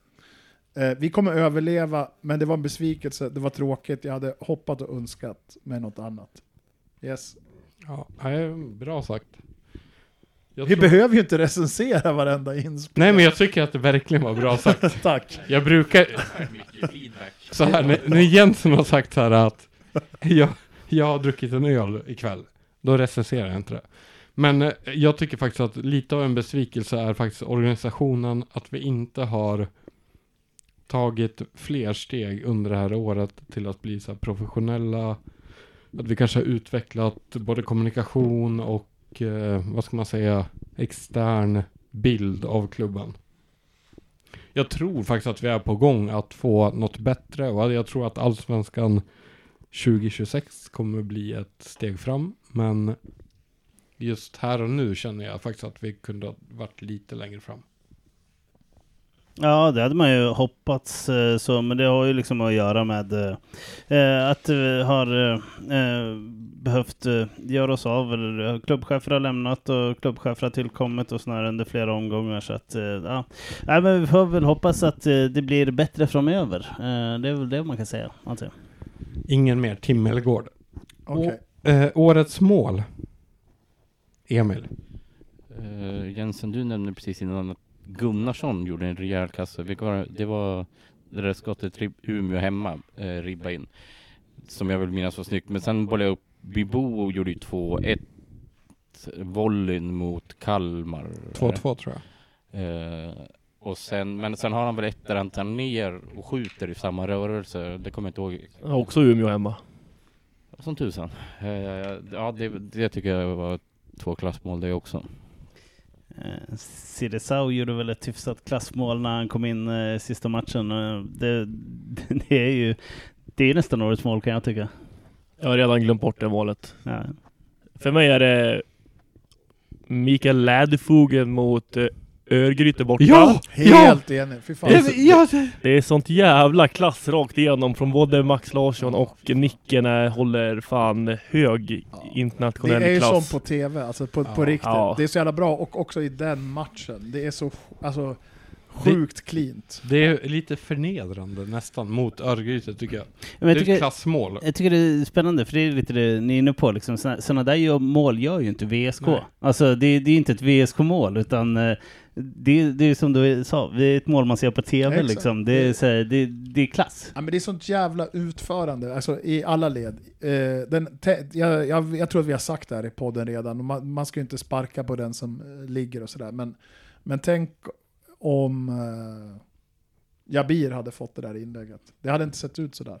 Eh, vi kommer överleva, men det var en besvikelse, det var tråkigt, jag hade hoppat och önskat med något annat. Yes. Ja, bra sagt. Jag Vi tror- behöver ju inte recensera varenda inspel. Nej men jag tycker att det verkligen var bra sagt. Tack. Jag brukar... Så här, när, när Jensen har sagt så här att jag, jag har druckit en öl ikväll, då recenserar jag inte det. Men eh, jag tycker faktiskt att lite av en besvikelse är faktiskt organisationen, att vi inte har tagit fler steg under det här året till att bli så professionella. Att vi kanske har utvecklat både kommunikation och, eh, vad ska man säga, extern bild av klubben. Jag tror faktiskt att vi är på gång att få något bättre och jag tror att Allsvenskan 2026 kommer bli ett steg fram. Men just här och nu känner jag faktiskt att vi kunde ha varit lite längre fram. Ja, det hade man ju hoppats eh, så, men det har ju liksom att göra med eh, att vi har eh, eh, behövt eh, göra oss av, eller klubbchefer har lämnat och klubbchefer har tillkommit och sådär under flera omgångar. Så att, eh, ja. Nej, men vi får väl hoppas att eh, det blir bättre framöver. Eh, det är väl det man kan säga, antar jag. Ingen mer Timmelgård. Okej. Eh, årets mål. Emil. Uh, Jensen, du nämnde precis innan att Gunnarsson gjorde en rejäl kasse. Vilka var det? det var det där skottet Umeå hemma, uh, ribba in. Som jag vill minnas var snyggt. Men sen bollade jag upp Bibo och gjorde ju 2-1 volleyn mot Kalmar. 2-2 tror jag. Eh, och sen, men sen har han väl ett där han tar ner och skjuter i samma rörelse. Det kommer jag inte ihåg. Har också Umeå hemma. Som tusan. Eh, ja, det, det tycker jag var två klassmål det också. Eh, Sirisau gjorde väl ett hyfsat klassmål när han kom in eh, sista matchen. Eh, det, det är ju det är nästan årets mål kan jag tycka. Jag har redan glömt bort det målet. Ja. För mig är det Mikael Läderfogen mot eh, Örgryte borta. Ja! Helt enig. Fy fan. Ja, ja, det- Det är sånt jävla klass rakt igenom från både Max Larsson och Nicken är, håller fan hög Det internationell är ju som klass. på tv, alltså på, på Ja. riktigt. Ja. Det är så jävla bra, och också i den matchen. Det är så alltså, sjukt cleant. Det är lite förnedrande nästan mot Örgryte tycker jag. Men jag det är ett klassmål. Jag tycker det är spännande, för det är lite det ni är inne på. Liksom. Såna där gör, mål gör ju inte VSK. Nej. Alltså det, det är inte ett VSK-mål, utan eh, det, det är som du sa, det är ett mål man ser på TV. Exakt. Liksom. Det, är, så här, det, det är klass. Ja, men det är sånt jävla utförande, alltså i alla led. Eh, den, te, jag, jag, jag tror att vi har sagt det här i podden redan, man, man ska ju inte sparka på den som eh, ligger och sådär. Men, men tänk om eh, Jabir hade fått det där inlägget. Det hade inte sett ut sådär.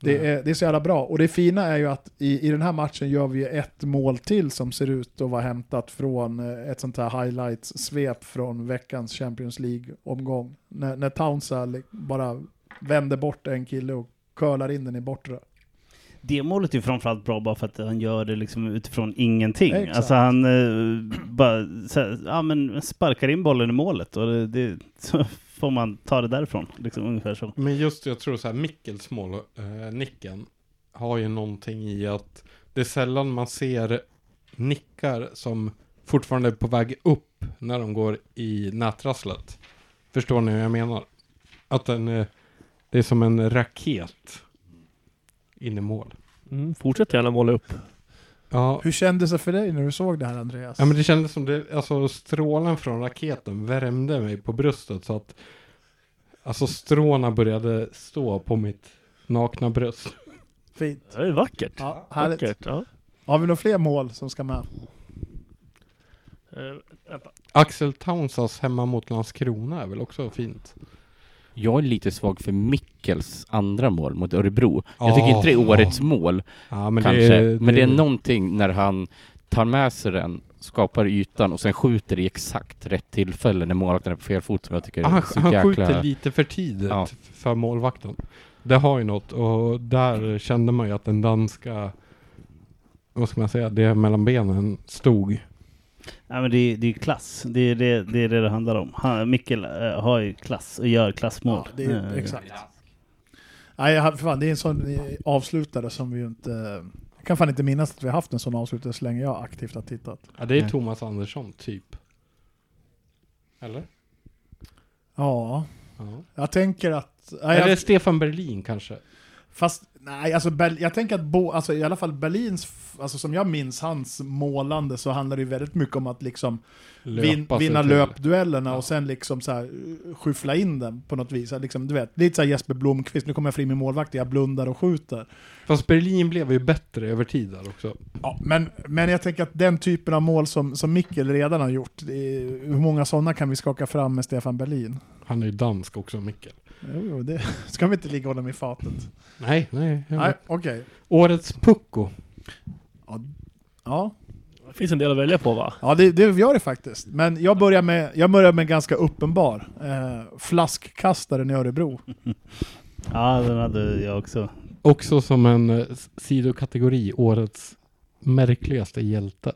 Det är, det är så jävla bra. Och det fina är ju att i, i den här matchen gör vi ett mål till som ser ut att vara hämtat från eh, ett sånt här highlights-svep från veckans Champions League-omgång. När, när Townsend bara vänder bort en kille och curlar in den i bortre. Det målet är framförallt bra bara för att han gör det liksom utifrån ingenting. Exakt. Alltså han eh, bara så här, ja, men sparkar in bollen i målet och det, det, så får man ta det därifrån. Liksom, ungefär så. Men just jag tror så här Mickels mål, eh, nicken, har ju någonting i att det är sällan man ser nickar som fortfarande är på väg upp när de går i nätrasslet. Förstår ni hur jag menar? Att den, eh, det är som en raket in i mål. Mm, fortsätt gärna måla upp. Ja, Hur kändes det för dig när du såg det här Andreas? ja men det kändes som det, alltså strålen från raketen värmde mig på bröstet så att Alltså stråna började stå på mitt nakna bröst. Fint. Det är vackert. Ja, härligt. vackert ja. Har vi några fler mål som ska med? Vänta. Axel Townsas hemma mot Landskrona är väl också fint? Jag är lite svag för Mickels andra mål mot Örebro. Jag tycker inte det är årets mål, Ja, men kanske. det är, men det är någonting när han tar med sig den, skapar ytan och sen skjuter i exakt rätt tillfälle när målvakten är på fel fot som jag tycker är han, så han jäkla... skjuter lite för tidigt Ja. för målvakten. Det har ju något och där kände man ju att den danska, vad ska man säga, det mellan benen stod. Ja, men det, är- det är klass. Det är det det, är det, det handlar om. Han, Mikkel eh, har ju klass och gör klassmål. Ja, det är, Eh, exakt. Nej, jag- för fan, det är en sån eh, avslutare som vi ju inte eh, kan fan inte minnas att vi har haft en sån avslutare så länge jag aktivt har tittat. Ja, det är Nej. Thomas Andersson, typ. Eller? Ja, Ja. jag tänker att... Nej, Eller jag, Stefan Berlin kanske. fast, nej, alltså jag tänker att bo, alltså, i alla fall Berlins, alltså som jag minns hans målande så handlar det ju väldigt mycket om att liksom vin, vinna till. löpduellerna Ja. och sen liksom så här, uh, skyffla in den på något vis. Liksom, du vet, lite så här Jesper Blomqvist, nu kommer jag få in min målvakt, jag blundar och skjuter. Fast Berlin blev ju bättre över tid där också. Ja, men, men jag tänker att den typen av mål som, som Mikkel redan har gjort, är, hur många sådana kan vi skaka fram med Stefan Berlin? Han är ju dansk också, Mikkel. Jo, jo, det ska vi inte ligga honom i fatet. Nej, nej. Nej, okej. Årets pucko. Ja, Det finns en del att välja på va? ja det, det gör det faktiskt. Men jag börjar med, jag börjar med ganska uppenbar. Eh, flaskkastaren i Örebro. Ja, den hade jag också. Också som en eh, sidokategori, årets märkligaste hjälte.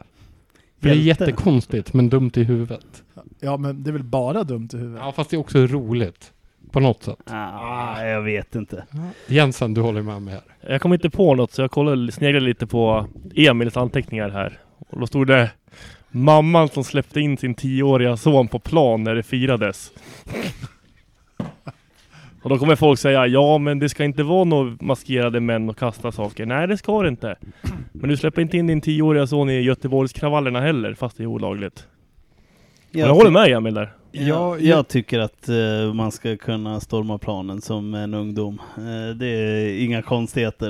För det är Hjälte. jättekonstigt, men dumt i huvudet. Ja, men det är väl bara dumt i huvudet. Ja, fast det är också roligt. På något sätt. Ah, jag vet inte. Jensen, du håller med mig här. Jag kom inte på något så jag kollade, sneglade lite på Emils anteckningar här. Och då stod det Mamman som släppte in sin tioåriga son på plan när det firades. Och då kommer folk säga ja men det ska inte vara några maskerade män och kasta saker. Nej det ska det inte. Men du släpper inte in din tioåriga son i Göteborgskravallerna heller fast det är olagligt. Jag, jag håller med Emil där. Jag, jag tycker att eh, man ska kunna storma planen som en ungdom. Eh, det är inga konstigheter.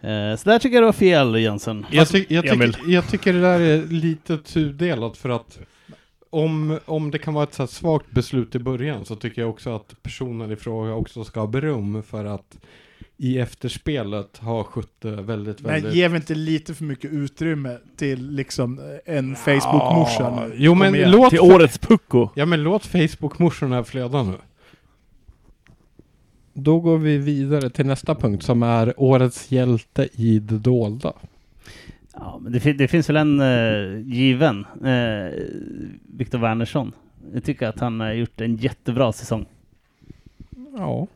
Eh, så där tycker jag det var fel Jensen. Jag, ty- jag, tycker, jag tycker det där är lite tudelat för att om, om det kan vara ett så här svagt beslut i början så tycker jag också att personen i fråga också ska ha beröm för att i efterspelet ha skött väldigt, Men väldigt... ger vi inte lite för mycket utrymme till liksom en Facebook-morsa nu? Jo men igen. låt, Till årets pucko. ja, men låt Facebook-morsorna flöda nu. Då går vi vidare till nästa punkt som är årets hjälte i det dolda. Ja, men det, fin- det finns väl en eh, given. Eh, Viktor Wernersson. Jag tycker att han har gjort en jättebra säsong. Ja,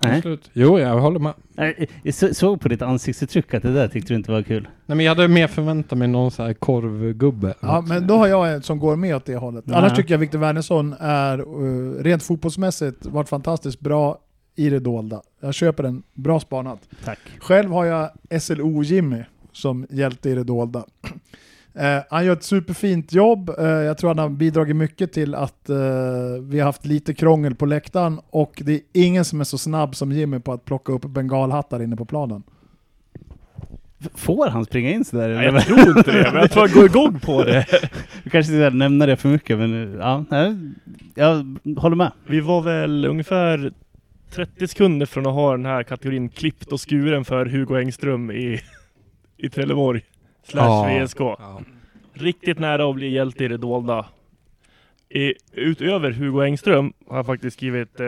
Nej. absolut. Jo, jag håller med. Nej, Jag så- såg på ditt ansiktsuttryck att det där tyckte du inte var kul. Nej men jag hade mer förväntat mig någon så här korvgubbe. Ja, men då har jag en som går med åt det hållet. Nej. Annars tycker jag Viktor Wernersson är uh, rent fotbollsmässigt varit fantastiskt bra i det dolda. Jag köper den, bra spanat. Tack. Själv har jag SLO Jimmy som hjälte i det dolda. Eh, han gör ett superfint jobb. Eh, jag tror han har bidragit mycket till att eh, vi har haft lite krångel på läktaren och det är ingen som är så snabb som Jimmy på att plocka upp bengalhattar inne på planen. Får han springa in sådär? Nej, jag tror inte det, men jag tror jag går igång på det. Du kanske inte nämna det för mycket, men ja, jag håller med. Vi var väl ungefär 30 sekunder från att ha den här kategorin klippt och skuren för Hugo Engström i, i Trelleborg. Slash VSK. Ja. Riktigt nära att bli hjälte i det dolda. I, utöver Hugo Engström har jag faktiskt skrivit eh,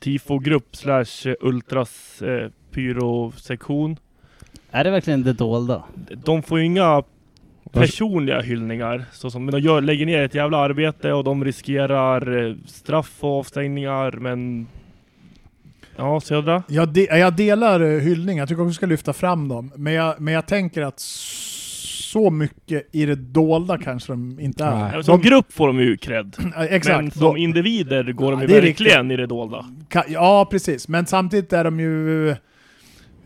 Tifo-grupp slash eh, Ultras eh, pyrosektion. Är det verkligen det dolda? De får ju inga personliga hyllningar. Så som, men de gör, lägger ner ett jävla arbete och de riskerar eh, straff och avstängningar men... Ja, Södra? Jag, de, jag delar eh, hyllning, jag tycker också vi ska lyfta fram dem. Men jag, men jag tänker att så mycket i det dolda kanske de inte är. Nej. Som De, grupp får de ju cred. Exakt. Men som individer går de Ja, ju det är verkligen i det dolda. Ja, precis. Men samtidigt är de ju...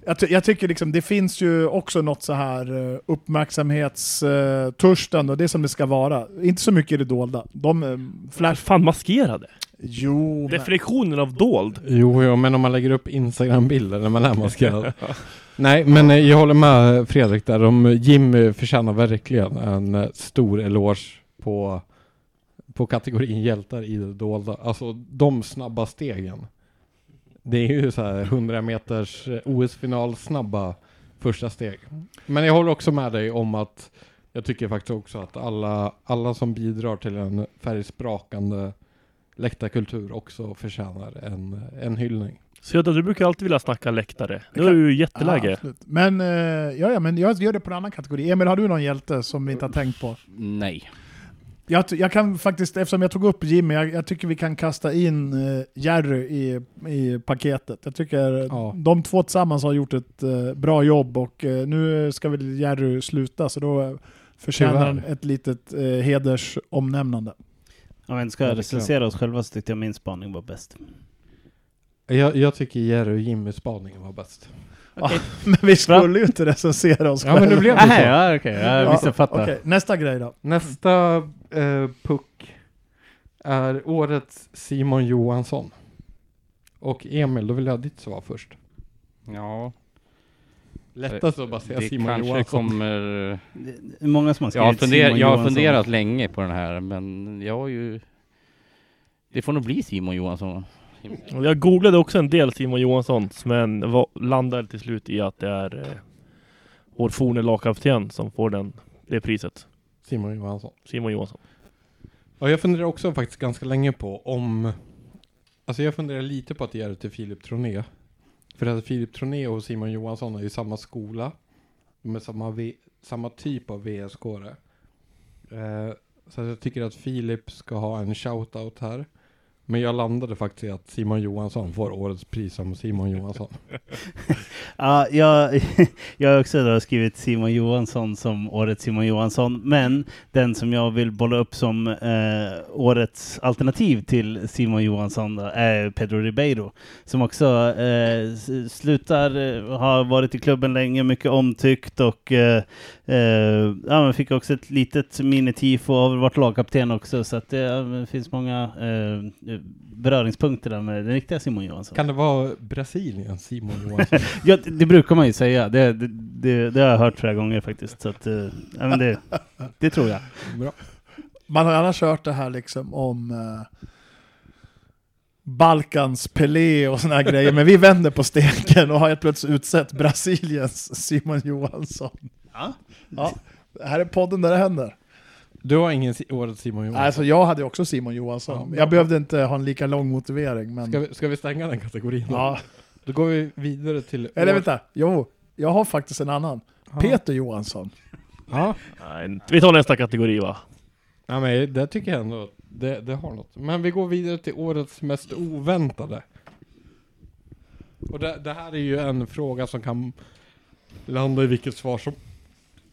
Jag, ty- jag tycker liksom, det finns ju också något så här uh, uppmärksamhetstörstande och det är som det ska vara. Inte så mycket i det dolda. De... Uh, flash... Fan maskerade. Jo, men... Definitionen av dold. Jo, jo, men om man lägger upp Instagram-bilder när man är maskerad. Nej, men eh, jag håller med Fredrik där. De, Jimmy förtjänar verkligen en eh, stor eloge på, på kategorin hjältar i det dolda. Alltså de snabba stegen. Det är ju så här 100 meters eh, OS-final snabba första steg. Men jag håller också med dig om att jag tycker faktiskt också att alla, alla som bidrar till en färgsprakande läktarkultur också förtjänar en, en hyllning. Södra, du brukar alltid vilja snacka läktare. Nu är ju Ja, jätteläge. absolut. men, uh, ja, ja, men jag gör det på en annan kategori. Emil, har du någon hjälte som vi inte har tänkt på? Nej. Jag, jag kan faktiskt, eftersom jag tog upp Jimmy, jag, jag tycker vi kan kasta in uh, Jerry i, i paketet. Jag tycker Ja. de två tillsammans har gjort ett eh, bra jobb och eh, nu ska väl Jerry sluta så då eh, förtjänar han ett litet uh, hedersomnämnande. Om vi inte ska Ja, recensera oss själva så tyckte jag min spaning var bäst. Jag, jag tycker Jerry och Jimmys spaningen var bäst. Men vi skulle ju inte recensera oss Ja, men nu blev det Nej, så. ja, okej, jag missuppfattade. Okej, nästa grej då. Nästa eh, puck är årets Simon Johansson. Och Emil, då vill jag ha ditt svar först. Ja, Lättast att bara säga det Simon kanske Johansson. kommer... Det är många som har Jag har, skrivit funder, Simon jag har Johansson. funderat länge på den här, men jag har ju... Det får nog bli Simon Johansson. Jag googlade också en del Simon Johansson, men var, landade till slut i att det är eh, vår forne lagkapten som får den, det priset. Simon Johansson. Simon Johansson. Ja, jag funderar också faktiskt ganska länge på om... Alltså jag funderar lite på att ge det till Filip Troné. För att Filip Troné och Simon Johansson är i samma skola. De är samma, v, samma typ av VSK-are. Eh, så jag tycker att Filip ska ha en shout-out här. Men jag landade faktiskt i att Simon Johansson får årets pris som Simon Johansson. Ja, jag, jag har också då skrivit Simon Johansson som årets Simon Johansson, men den som jag vill bolla upp som eh, årets alternativ till Simon Johansson då, är Pedro Ribeiro, som också eh, slutar, eh, har varit i klubben länge, mycket omtyckt och eh, eh ja, fick också ett litet minitifo och har varit lagkapten också, så att det det finns många eh, beröringspunkter där med den riktiga Simon Johansson. Kan det vara Brasilien Simon Johansson? Ja, det, det brukar man ju säga. Det, det, det, det har jag hört flera gånger faktiskt. Så att, ja, men det, det tror jag. Bra. Man har annars hört det här liksom om eh, Balkans Pelé och såna här grejer, men vi vänder på steken och har helt plötsligt utsett Brasiliens Simon Johansson. Ja. Ja, det här är podden där det händer. Du har ingen si- årets Simon Johansson? Alltså jag hade också Simon Johansson. Ja, jag behövde inte ha en lika lång motivering. Men... Ska vi, ska vi stänga den kategorin då? ja. Då går vi vidare till... Eller år- vänta, jo, jag har faktiskt en annan. Ja. Peter Johansson. Ja. Nej, vi tar nästa kategori va? ja, men det tycker jag ändå, det, det har något. Men vi går vidare till årets mest oväntade. Och det, det här är ju en fråga som kan landa i vilket svar som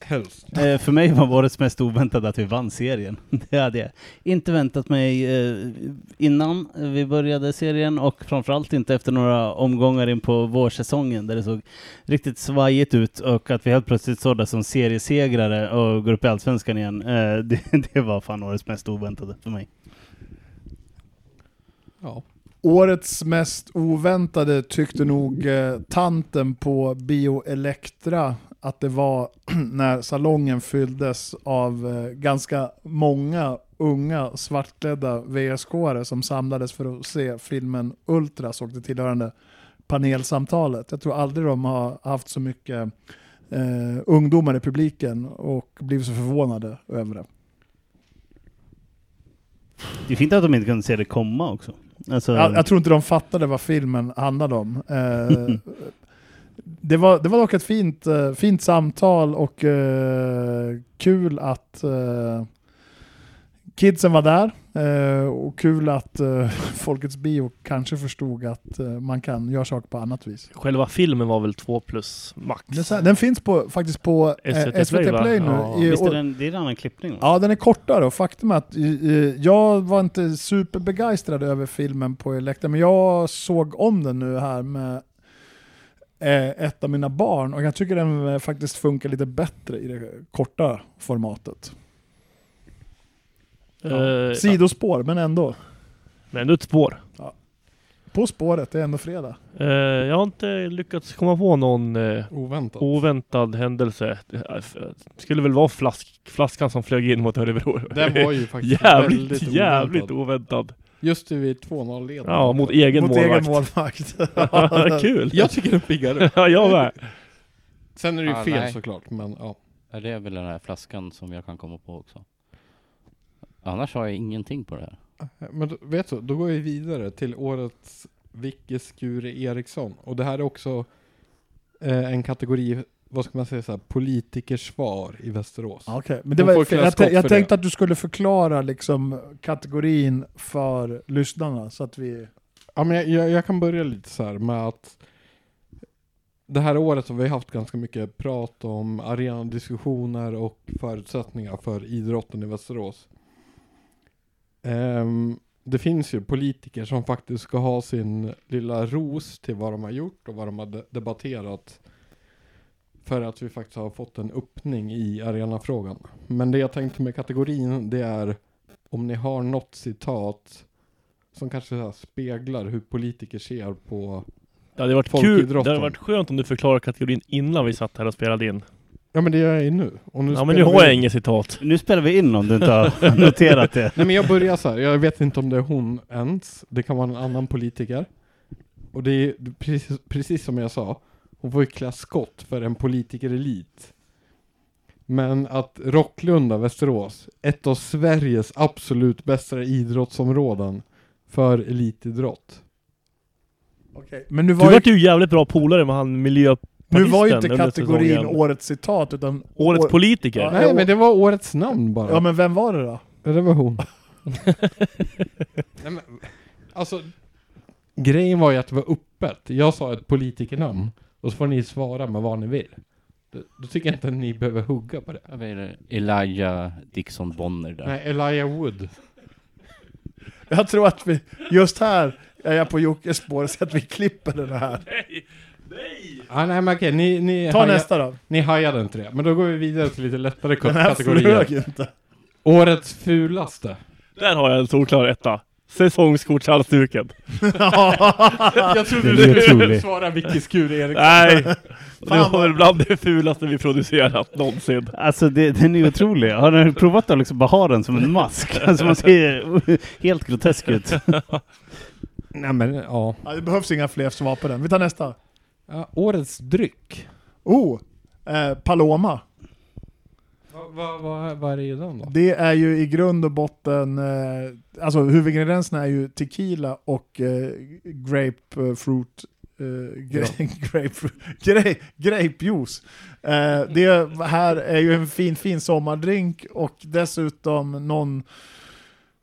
helst. Eh, för mig var årets mest oväntade att vi vann serien. Det hade jag inte väntat mig eh, innan vi började serien och framförallt inte efter några omgångar in på vårsäsongen där det såg riktigt svajigt ut och att vi helt plötsligt står där som seriesegrare och går upp i Allsvenskan igen. Eh, det, det var fan årets mest oväntade för mig. Ja. Årets mest oväntade tyckte nog eh, tanten på Bioelektra att det var när salongen fylldes av eh, ganska många unga svartklädda VSK-are som samlades för att se filmen Ultras och det tillhörande panelsamtalet. Jag tror aldrig de har haft så mycket eh, ungdomar i publiken och blivit så förvånade över det. Det är fint att de inte kunde se det komma också. Alltså, Jag, jag tror inte de fattade vad filmen handlade om. Eh, det, var, det var dock ett fint, eh, fint samtal och eh, kul att eh, kidsen var där. Eh, och kul att eh, Folkets Bio kanske förstod att eh, man kan göra saker på annat vis. Själva filmen var väl 2 plus max. Den, den finns på, faktiskt på eh, SVT SVT Play, Play, nu. Ja. I- Visst är den, det är en annan klippning? Va? Ja, den är kortare och faktum är att eh, jag var inte superbegeistrad över filmen på Elektra, men jag såg om den nu här med ett av mina barn och jag tycker den eh, faktiskt funkar lite bättre i det korta formatet. Eh, ja, Sidospår, men ändå. men ändå ett spår. På spåret, det är ändå fredag. Eh, jag har inte lyckats komma på någon eh, Oväntat. oväntad händelse. Det skulle väl vara flask, flaskan som flög in mot Örebro. Den var ju faktiskt jävligt, väldigt jävligt oväntad. oväntad. Just vid 2-0-ledningen. Ja, mot egen Mot målvakt. egen målvakt. Kul! Jag tycker den piggar upp. Ja, jag med. Sen är det ju Ah, fel nej. såklart, men ja. Ja, det är väl den här flaskan som jag kan komma på också. Annars har jag ingenting på det här. Men då, vet du, då går vi vidare till årets Vicke Skure Eriksson. Och det här är också eh, en kategori vad ska man säga, så här, politikersvar i Västerås. Okej, men det Hon var, jag, jag för tänkte att du skulle förklara liksom kategorin för lyssnarna så att vi... Ja, men jag, jag, jag kan börja lite så här med att det här året har vi haft ganska mycket prat om arenadiskussioner och förutsättningar för idrotten i Västerås. Ehm, det finns ju politiker som faktiskt ska ha sin lilla ros till vad de har gjort och vad de har de- debatterat. För att vi faktiskt har fått en öppning i arenafrågan. Men det jag tänkte med kategorin, det är om ni har något citat som kanske så här speglar hur politiker ser på... Det hade varit kul. Det hade varit skönt om du förklarade kategorin innan vi satt här och spelade in. Ja men det gör jag ju nu. Och nu Ja men spelar nu har vi- jag inget citat. Nu spelar vi in om du inte har noterat det. Nej men jag börjar så här. jag vet inte om det är hon ens. Det kan vara en annan politiker. Och det är precis, precis som jag sa. Hon får ju klä skott för en politikerelit. Men att Rocklunda, Västerås, ett av Sveriges absolut bästa idrottsområden för elitidrott. Okej, Men nu Du var, ju, vart ju jävligt bra polare med han miljöpartisten nu var ju inte under kategorin säsongen. årets citat utan... Årets år- politiker. Ja. Nej men det var årets namn bara. Ja men vem var det då? Ja, det var hon. Nej, men, alltså, grejen var ju att det var öppet. Jag sa ett politikernamn. Och så får ni svara med vad ni vill. Då, då tycker jag inte att ni behöver hugga på det. Vad är det? Elijah Dixon Bonner där. Nej, Elijah Wood. Jag tror att vi, just här är jag på Jockes spår så att vi klipper det här. Ah, nej men okej, ni, ni, Ta haja, nästa då. ni hajade inte det. Men då går vi vidare till lite lättare Den här kategorier. flög inte. Årets fulaste. Där har jag en solklar etta. Säsongskortshalsduken. jag trodde Det du skulle otroligt. svara Vicky Skur Eriksson. Nej! Det Fan, var väl bland det fulaste vi producerat någonsin. Alltså det, den är otrolig. Har ni provat att liksom bara ha den som en mask? Alltså man ser helt grotesk ut. Nej men ja. Ja, det behövs inga fler svar på den. Vi tar nästa. ja årets dryck. Oh! Eh, Paloma. Vad va, va, är det i den då? Det är ju i grund och botten, eh, alltså huvudingredienserna är ju tequila och eh, grapefruit eh, gra- grapefruit, gra, grapejuice. Eh, det här är ju en fin, fin sommardrink och dessutom någon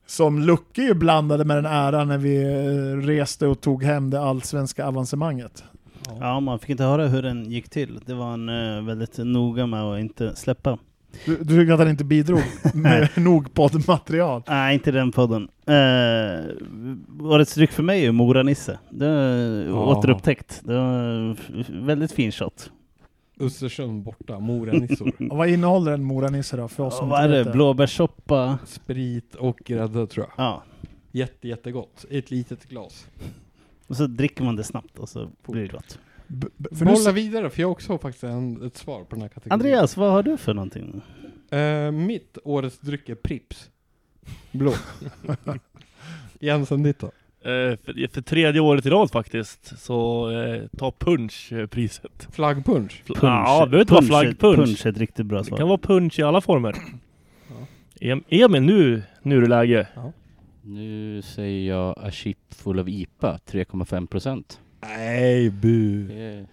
som Lucke ju blandade med den ära när vi eh, reste och tog hem det allsvenska avancemanget. Ja, man fick inte höra hur den gick till. Det var han eh, väldigt noga med att inte släppa. Du, du tycker att han inte bidrog med nog poddmaterial? Nej, inte den podden. Eh, årets dryck för mig är Mora-Nisse. Det är Ja. återupptäckt. Det var väldigt fin shot. Östersund borta, Mora-Nissor. Vad innehåller en moranisse då, för oss Ja, som vad är det? Blåbärssoppa? Sprit och grädde tror jag. Ja. Jätte, jättegott. Ett litet glas. Och så dricker man det snabbt och så blir det gott. För nu, Bolla vidare, för jag har också faktiskt en, ett svar på den här kategorin. Andreas, vad har du för någonting? Eh, mitt årets dryck är Prips. Blå. Jensen ditt då? Eh, för, för tredje året i rad faktiskt, så eh, ta punch eh, priset. Flaggpunch. Fl- Ja, det behöver inte vara punch, är- flaggpunch. punch är ett riktigt bra Det svar. kan vara punch i alla former. Em- Emil, nu, nu är det läge. Nu säger jag A Chip Full of IPA, 3,5 procent. Nej, bu. Det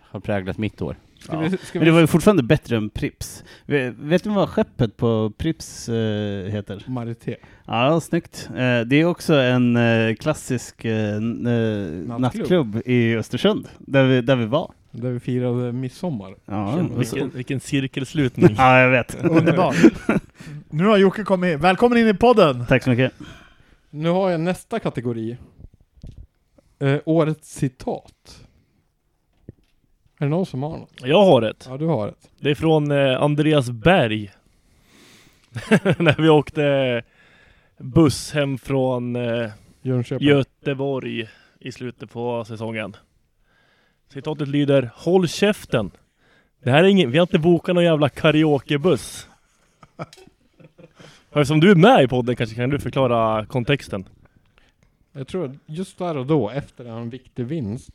har präglat mitt år. Ska vi, ska Men det var ju fortfarande bättre än Prips. Vet vet ni vad skeppet på Prips eh, heter? Marité. Ja, snyggt. Eh, det är också en eh, klassisk eh, eh, nattklubb i Östersund, där vi, där vi var. Där vi firade midsommar. Ja, Vilken, vilken cirkelslutning. ja jag vet. Underbart. nu har Jocke kommit in. Välkommen in i podden! Tack så mycket. Nu har jag nästa kategori. Eh, årets citat. Är det någon som har något? Jag har ett. Ja, du har ett. Det är från eh, Andreas Berg. När vi åkte buss hem från eh, Jönköping. Göteborg i slutet på säsongen. Citatet lyder Håll käften! Det här är ingen, vi har inte bokat någon jävla karaokebuss. Eftersom du är med i podden kanske kan du förklara kontexten? Jag tror just där och då, efter en viktig vinst,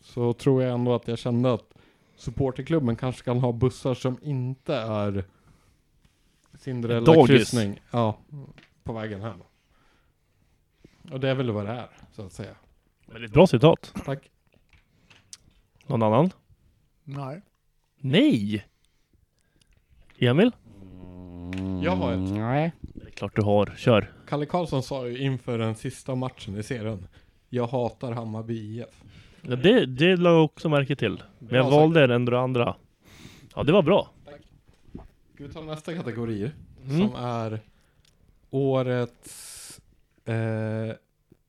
så tror jag ändå att jag kände att supporterklubben kanske kan ha bussar som inte är. Cinderella-kryssning. Ja, på vägen hem. Och det är väl vad det är, så att säga. Väldigt bra citat. Tack. Någon annan? Nej. Nej! Emil? Jag har ett. Nej. Klart du har. Kör. Kalle Karlsson sa ju inför den sista matchen i serien. Jag hatar Hammarby IF. Ja, det, det la jag också märke till. Men jag valde ändå det andra. Ja, det var bra. Ska vi ta nästa kategori? Mm. Som är årets eh,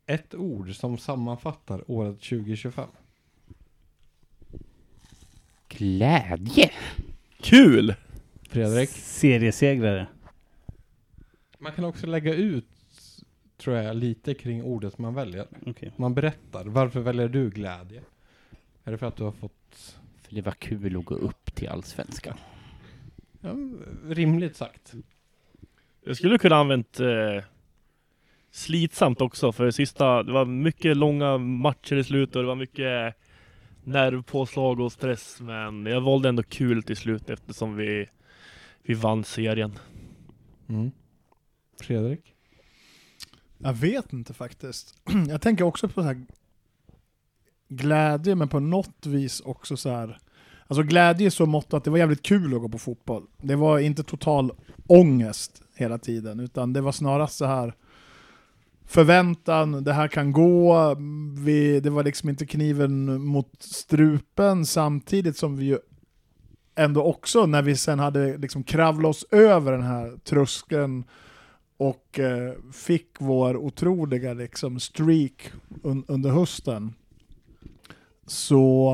ett ord som sammanfattar året 2025. Glädje. Kul! Fredrik? Seriesegrare. Man kan också lägga ut, tror jag, lite kring ordet man väljer. Okej. Man berättar, varför väljer du glädje? Är det för att du har fått, För det var kul att gå upp till Allsvenskan. ja, rimligt sagt. Jag skulle kunna använt eh, slitsamt också för sista, det var mycket långa matcher i slutet och det var mycket nervpåslag och stress men jag valde ändå kul till slut eftersom vi, vi vann serien. Mm. Fredrik? Jag vet inte faktiskt. Jag tänker också på så här glädje, men på något vis också så här. Alltså glädje i så mått att det var jävligt kul att gå på fotboll. Det var inte total ångest hela tiden, utan det var snarast så här förväntan, det här kan gå, vi, det var liksom inte kniven mot strupen samtidigt som vi ju ändå också när vi sen hade liksom kravlat oss över den här tröskeln och eh, fick vår otroliga liksom, streak un under hösten så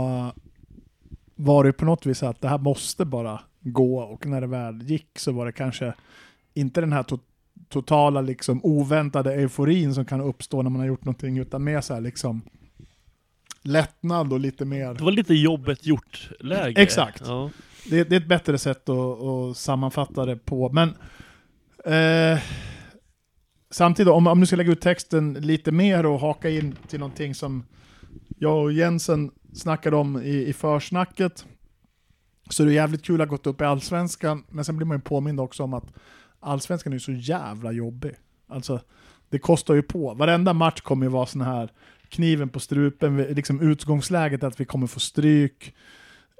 var det på något vis att det här måste bara gå och när det väl gick så var det kanske inte den här to totala liksom oväntade euforin som kan uppstå när man har gjort någonting utan mer så här liksom lättnad och lite mer Det var lite jobbet gjort läge. Exakt. Ja. det, det är ett bättre sätt att, att sammanfatta det på. Men eh, samtidigt, om, om du ska lägga ut texten lite mer och haka in till någonting som jag och Jensen snackade om i, i försnacket, så är det jävligt kul att ha gått upp i Allsvenskan, men sen blir man ju påmind också om att Allsvenskan är ju så jävla jobbig. Alltså, det kostar ju på. Varenda match kommer ju vara sån här kniven på strupen, liksom utgångsläget att vi kommer få stryk.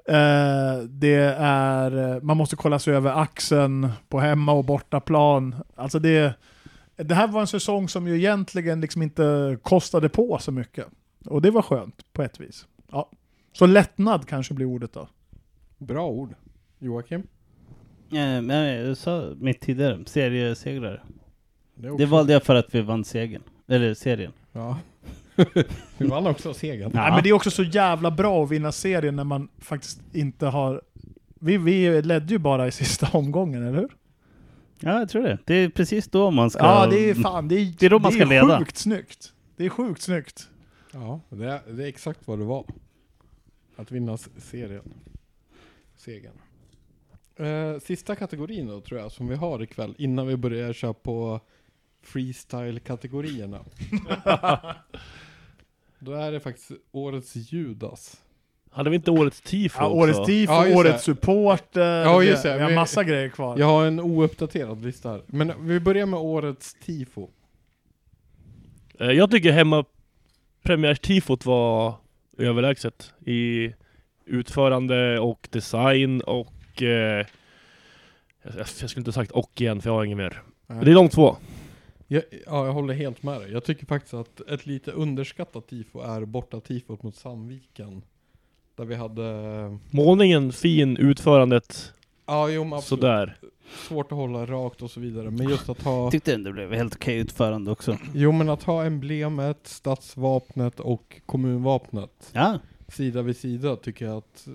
Eh, det är, eh, man måste kolla sig över axeln på hemma och bortaplan. Alltså det, det här var en säsong som ju egentligen liksom inte kostade på så mycket. Och det var skönt på ett vis. Ja. Så lättnad kanske blir ordet då. Bra ord. Joakim? Eh, men jag sa mitt tidigare, seriesegrare. Det, Det valde jag för att vi vann segern. Eller serien. Ja. Vi vann också segern. Nej, men det är också så jävla bra att vinna serien när man faktiskt inte har... Vi, vi ledde ju bara i sista omgången, eller hur? Ja, jag tror det. Det är precis då man ska... Ja, det är fan, det är, Det är då man ska leda. sjukt snyggt. Det är sjukt snyggt. Ja, det är, det är exakt vad det var. Att vinna serien. Segern. Eh, sista kategorin då tror jag som vi har ikväll innan vi börjar köra på freestyle-kategorierna. Då är det faktiskt årets Judas. Hade vi inte årets tifo Ja, också? årets tifo, Ja, årets support. eh, Ja, just vi, det. vi har massa grejer kvar. Jag har en ouppdaterad lista här. Men vi börjar med årets tifo. Eh, Jag tycker hemma premiärstifot var överlägset i utförande och design och eh, jag, jag skulle inte ha sagt och igen för jag har inget mer. Men det är de två. Jag, ja, jag håller helt med dig. Jag tycker faktiskt att ett lite underskattat tifo är borta tifot mot Sandviken. Där vi hade... Målningen fin, utförandet Ja, jo men absolut. sådär. Svårt att hålla rakt och så vidare. Men just att ha... tyckte det blev helt okej utförande också. Jo men att ha emblemet, stadsvapnet och kommunvapnet Ja. Sida vid sida tycker jag att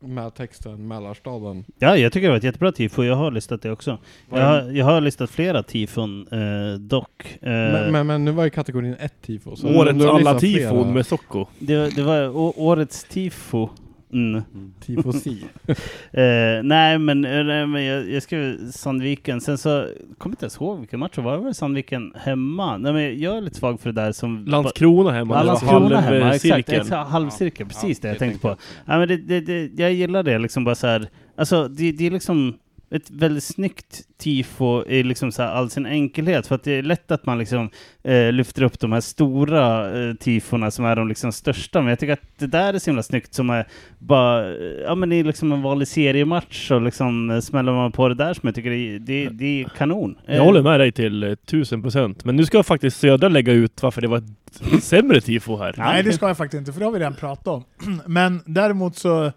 med texten Mälarstaden. ja, jag tycker det var ett jättebra tifo. Jag har listat det också. Jag har, jag har listat flera tifon eh, dock. Eh, Men, men, men nu var ju kategorin ett tifo. så Årets alla listat flera tifon med Socko. det, det var å, årets tifo. Mm. Tifosi. Eh, nej, men, eh, nej, men jag, jag skrev Sandviken. Sen så kommer inte ens ihåg vilken match det var. Det var Sandviken hemma. Nej, men jag är lite svag för det där som... Landskrona hemma. Ja, det Landskrona hemma, exakt. halvcirkel. exakt. Halvcirkel, precis det jag tänkte på. jag. Ja, men det, det, det, jag gillar det liksom bara så här. Alltså det, det är liksom ett väldigt snyggt tifo i liksom så här all sin enkelhet. För att det är lätt att man liksom eh, lyfter upp de här stora eh, tifona som är de liksom största. Men jag tycker att det där är så himla snyggt som är bara, eh, ja men i liksom en vanlig seriematch och liksom eh, smäller man på det där som jag tycker är, det, det är kanon. Jag håller med dig till eh, tusen procent. Men nu ska faktiskt Södra lägga ut varför det var ett sämre tifo här. Nej, det ska jag faktiskt inte, för det har vi redan pratat om. Men däremot så,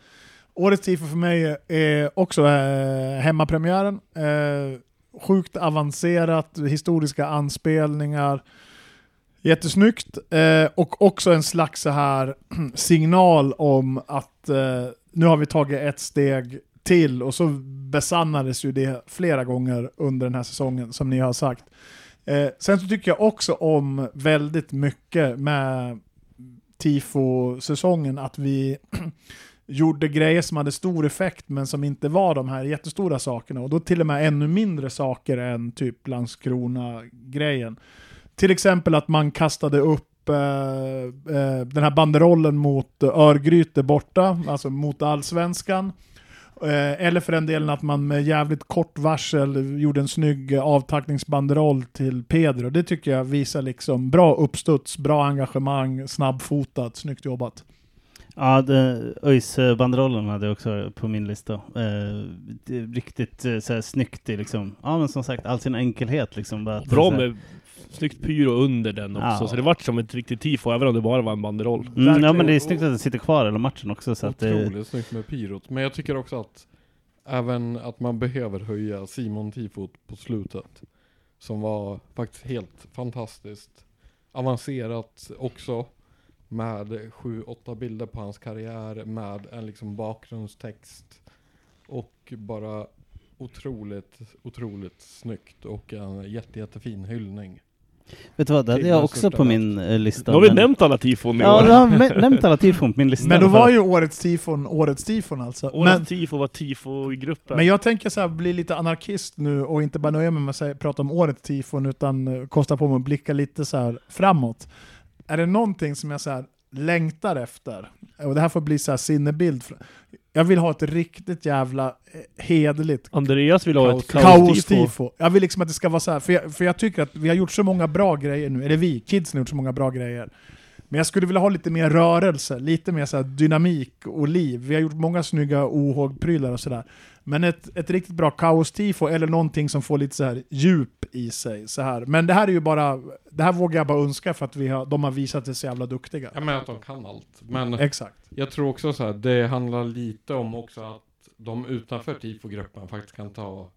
årets tifo för mig är också eh, hemmapremiären. Eh, sjukt avancerat, historiska anspelningar. Jättesnyggt. Eh, och också en slags så här signal om att eh, nu har vi tagit ett steg till och så besannades ju det flera gånger under den här säsongen som ni har sagt. Eh, sen så tycker jag också om väldigt mycket med tifo-säsongen att vi gjorde grejer som hade stor effekt men som inte var de här jättestora sakerna och då till och med ännu mindre saker än typ Landskrona-grejen. Till exempel att man kastade upp eh, eh, den här banderollen mot Örgryte borta, alltså mot allsvenskan. Eh, eller för den delen att man med jävligt kort varsel gjorde en snygg avtackningsbanderoll till Pedro. Det tycker jag visar liksom bra uppstuds, bra engagemang, snabbfotat, snyggt jobbat. Ja, ÖIS-banderollen hade jag också på min lista. Eh, det är riktigt eh, så här, snyggt i liksom, ja men som sagt, all sin enkelhet liksom. Bara att Bra med snyggt pyro under den också, Ja. så det vart som ett riktigt tifo även om det bara var en banderoll. Mm, ja men det är snyggt att den sitter kvar hela matchen också. Så att det, Otroligt snyggt med pyrot. Men jag tycker också att även att man behöver höja Simon Tifot på slutet. Som var faktiskt helt fantastiskt. Avancerat också. Med sju, åtta bilder på hans karriär. Med en liksom bakgrundstext. Och bara otroligt, otroligt snyggt. Och en jätte, jättefin hyllning. vet du vad, det hade jag också på min eh, lista. Nu har vi men- nämnt alla tifon i Ja, år. du har nämnt alla tifon på min lista. Men då var ju årets tifon årets tifon alltså. Årets Men, tifo var tifo i gruppen. men jag tänker så här, bli lite anarkist nu och inte bara nöja mig med att säga, prata om årets tifon utan eh, kosta på mig att blicka lite så här framåt. Är det någonting som jag så här längtar efter, och det här får bli så här sinnebild, jag vill ha ett riktigt jävla eh, hederligt Andreas vill ha ett kaos-tifo. kaos-tifo. Jag vill liksom att det ska vara så här, för jag, för jag tycker att vi har gjort så många bra grejer nu, eller vi, kidsen har gjort så många bra grejer. Men jag skulle vilja ha lite mer rörelse, lite mer så dynamik och liv. Vi har gjort många snygga ohågprylar och sådär. Men ett, ett riktigt bra kaos-tifo, eller någonting som får lite så här djup i sig. Så här. Men det här är ju bara, det här vågar jag bara önska för att vi har, de har visat sig så jävla duktiga. Jag menar att de kan allt. Men Exakt. Jag tror också så här, det handlar lite om också att de utanför tifogruppen faktiskt kan ta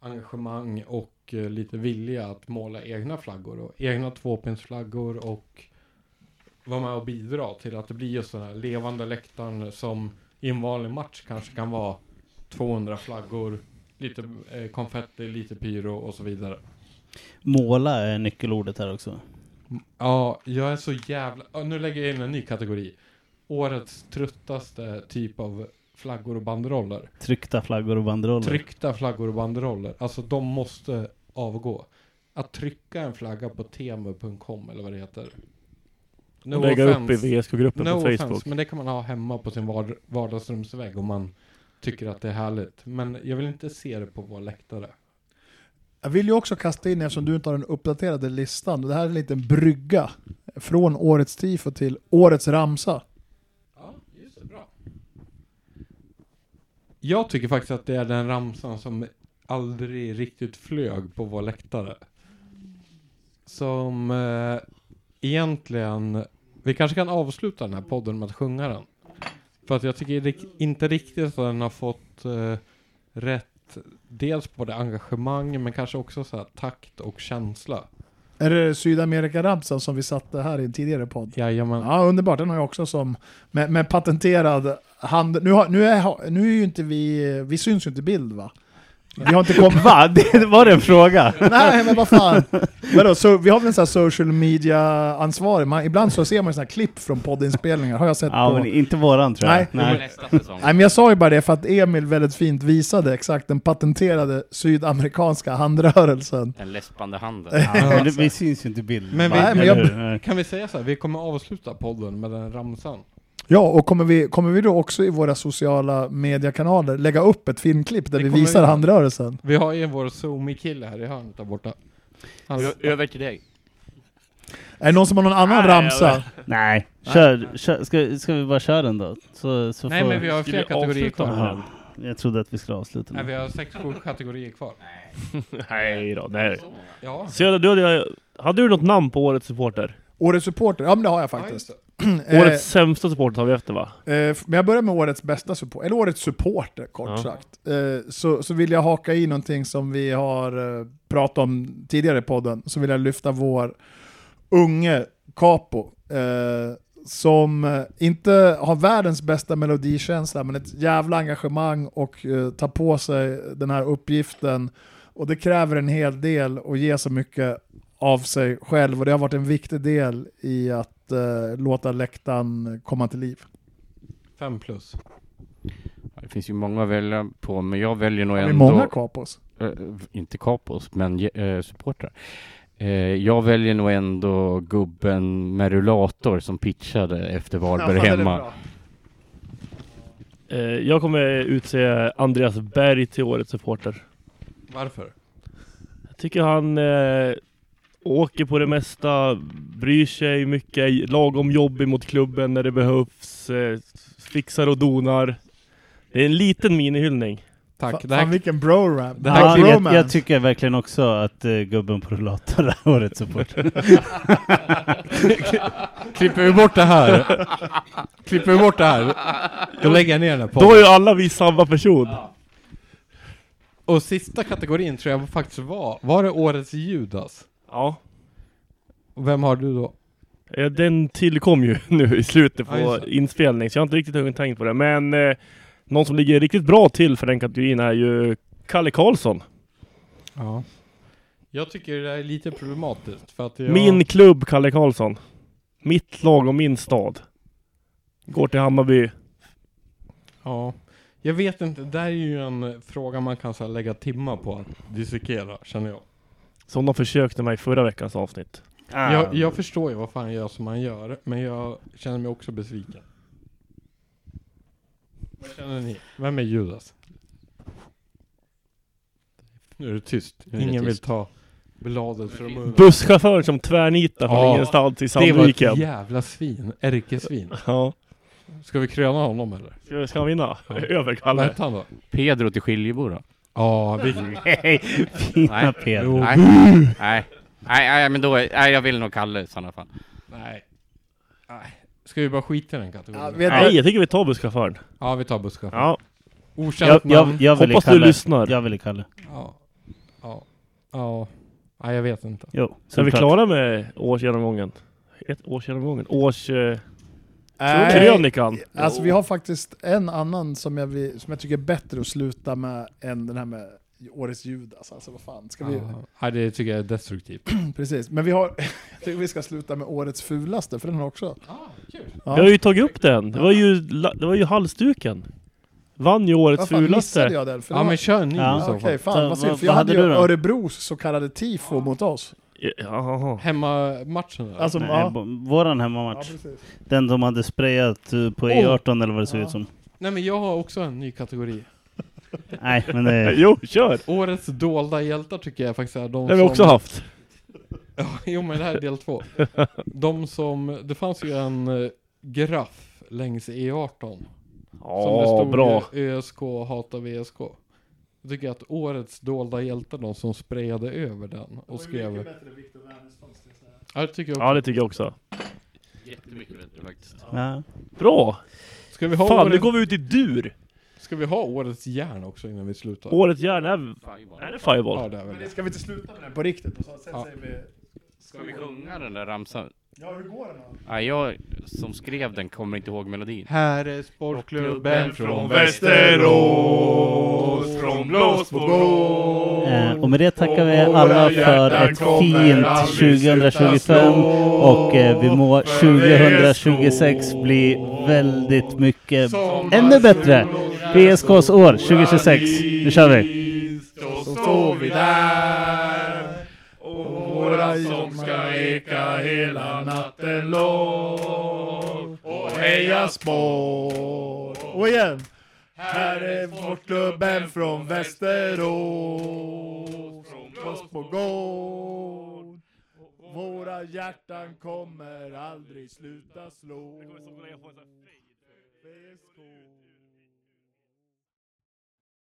engagemang och eh, lite vilja att måla egna flaggor och egna tvåpinsflaggor och vara med och bidra till att det blir just den här levande läktaren som i en vanlig match kanske kan vara 200 flaggor, lite eh, konfetti, lite pyro och så vidare. Måla är nyckelordet här också. Ja, jag är så jävla... ja, Nu lägger jag in en ny kategori. Årets tröttaste typ av flaggor och banderoller. Tryckta flaggor och banderoller. Tryckta flaggor och banderoller. Alltså de måste avgå. Att trycka en flagga på temu.com eller vad det heter. No Och lägga upp i offense. VSK-gruppen No på offense, Facebook. men det kan man ha hemma på sin vard- vardagsrumsvägg om man tycker att det är härligt. Men jag vill inte se det på vår läktare. Jag vill ju också kasta in, eftersom du inte har den uppdaterade listan, det här är en liten brygga från årets tifo till årets ramsa. Ja, just det. Bra. Jag tycker faktiskt att det är den ramsan som aldrig riktigt flög på vår läktare. Som eh, egentligen... Vi kanske kan avsluta den här podden med att sjunga den. För att jag tycker inte riktigt att den har fått eh, rätt... Dels på det engagemang, men kanske också så här takt och känsla. Är det Sydamerika-ramsan som vi satte här i en tidigare podd? Jajamän. Ja, underbart. Den har jag också som med, med patenterad hand. Nu, har, nu, är, nu är ju inte vi, vi syns ju inte bild va? Vi har inte kommit... Va? Det var det en fråga? Nej men vad fan. Vadå, så, vi har väl en sån här social media-ansvarig. Man, ibland så ser man såna här klipp från poddinspelningar, har jag sett Ja, på... men inte våran tror jag. Nej. Säsong. Nej men jag sa ju bara det för att Emil väldigt fint visade exakt den patenterade sydamerikanska handrörelsen. Den läspande handen. Ja, men det, vi syns ju inte i bild. Men vi-? Nej, men jag-? Kan vi säga så här, vi kommer avsluta podden med den ramsan. Ja, och kommer vi, kommer vi då också i våra sociala mediekanaler lägga upp ett filmklipp där Det vi visar vi. handrörelsen? Vi har ju vår Zoom-kille här i hörnet där borta. Han, Ö- Över till dig. Är det någon som har någon annan Nej, ramsa? Nej, kör, kör ska, ska vi bara köra den då? Så, så nej får... men vi har fler kategorier kvar. jag trodde att vi skulle avsluta Nej, nu. vi har sex, sju kategorier kvar. Nej då, nej. Ja. Så du hade, hade du något namn på årets supporter? Årets supporter? Ja men det har jag faktiskt. Ja, Årets sämsta supporter har vi efter va? Eh, men jag börjar med årets bästa supporter, eller årets supporter kort Ja. sagt. Eh, så, så vill jag haka i någonting som vi har eh, pratat om tidigare i podden, så vill jag lyfta vår unge Capo. Eh, som eh, inte har världens bästa melodikänsla, men ett jävla engagemang och eh, tar på sig den här uppgiften. Och det kräver en hel del att ge så mycket av sig själv, och det har varit en viktig del i att eh, låta läktaren komma till liv. Fem plus. Ja, Det finns ju många att välja på, men jag väljer nog Har vi ändå... många kapos? eh, inte kapos, men uh, supportrar. Eh, jag väljer nog ändå gubben med rullator som pitchade efter Varberg hemma. Eh, jag kommer utse Andreas Berg till årets supporter. Varför? Jag tycker han åker på det mesta, bryr sig mycket, lagom jobbig mot klubben när det behövs, eh, fixar och donar. Det är en liten minihyllning. Tack. Fan, Det här, vilken bro-rap. det här Ja, jag, jag tycker verkligen också att uh, gubben på rullator är årets supporter. klipper vi bort det här? klipper vi bort det här? Då lägger jag ner den här Då är ju alla vi samma person. Och sista kategorin tror jag faktiskt var, var det årets Judas? Ja. Och vem har du då? Eh, Den tillkom ju nu i slutet på Ja, just det. inspelning, så jag har inte riktigt hunnit tänkt på det. Men eh, någon som ligger riktigt bra till för den kategorin är ju Kalle Karlsson. Ja. Jag tycker det är lite problematiskt för att jag... Min klubb Kalle Karlsson. Mitt lag och min stad. Går till Hammarby. Ja. Jag vet inte, det där är ju en fråga man kan så här, lägga timmar på att dissekera, känner jag. Som de försökte mig i förra veckans avsnitt. jag. Jag förstår ju vad fan jag gör som man gör, men jag känner mig också besviken. Vad känner ni? Vem är Judas? Nu är det tyst. Nu är det Ingen vill tyst. ta bladet från munnen. Busschauffören som tvärnitar från Ja, ingenstans i Det var ett Sandviken. jävla svin. Ärkesvin. Ja. Ska vi kröna honom eller? Ska- Ska han vinna? Ja. Över Vad Kalle. hette han då? Pedro till Skiljebo då? Ja, vi... Nej, fina. Jo. Nej. nej. Nej, nej, men då är, nej, jag vill nog Kalle i sådana fall. Nej. Nej. Ska vi bara skita i den Ja, kategorin? vet Nej, jag tycker vi tar busschauffören. Ja, vi tar busschaufför. Ja. Okänt Jag, jag, namn. jag vill Hoppas du Kalle. lyssnar. Jag vill Kalle. Ja. Ja. Ja. Nej, jag vet inte. Jo, Så är vi klara med årsgenomgången? Ett årsgenomgången? Års... Eh, Nej, krönikan? Alltså vi har faktiskt en annan som jag, vill, som jag tycker är bättre att sluta med än den här med årets Judas. Alltså vad fan, ska vi... Ja. Det tycker jag är destruktivt. Precis, men vi har... jag tycker vi ska sluta med årets fulaste, för den har också... Ah, kul. Ja. Vi har ju tagit upp den. Det var ju, det var ju halsduken. Vann ju årets Vad fan fulaste. jag den? För Ja, var- men kör en ny Ja, Okej, fall. fan Så, vad synd, vad- för jag vad hade ju hade du då? Örebros så kallade tifo mot oss. Jaha. Hemmamatchen? Alltså, Nej, ja. våran Ja, hemmamatch. precis. Den de hade sprayat eh, på E18 eller vad det såg Ja. ut som. Nej, men jag har också en ny kategori. Nej, men det... Jo, kör! Årets dolda hjältar tycker jag faktiskt är de Det har vi som... också haft. Ja, jo men det här är del två. De som, det fanns ju en eh, graff längs E18. som det Ja, stod bra. ÖSK hata VSK. Jag tycker att årets dolda hjältar, de som sprayade över den och skrev... Ja det tycker jag också. Ja, det tycker jag också. Jättemycket bättre faktiskt. Ja. Bra! Ska vi ha, Fan, nu årets, går vi ut i dur! ska vi ha årets järn också innan vi slutar? Årets järn är... Är det Fireball? Ja det är väl det. Ska vi inte sluta med den på riktigt? På så sätt Ja. säger vi... Ska vi sjunga den där ramsan? Ja, hur går den då? Nej, jag som skrev den kommer inte ihåg melodin. Här är sportklubben från Västerås, från Blåsbogård. Eh, och med det tackar vi alla för ett fint 2025 och eh, vi må 2026 bli väldigt mycket ännu bättre. BSKs år 2026. Nu kör vi! Så står vi där våra som ska eka hela natten lång och heja spår. Och igen! Här är sportklubben från Västerås, från oss på gård. Våra hjärtan kommer aldrig sluta slå.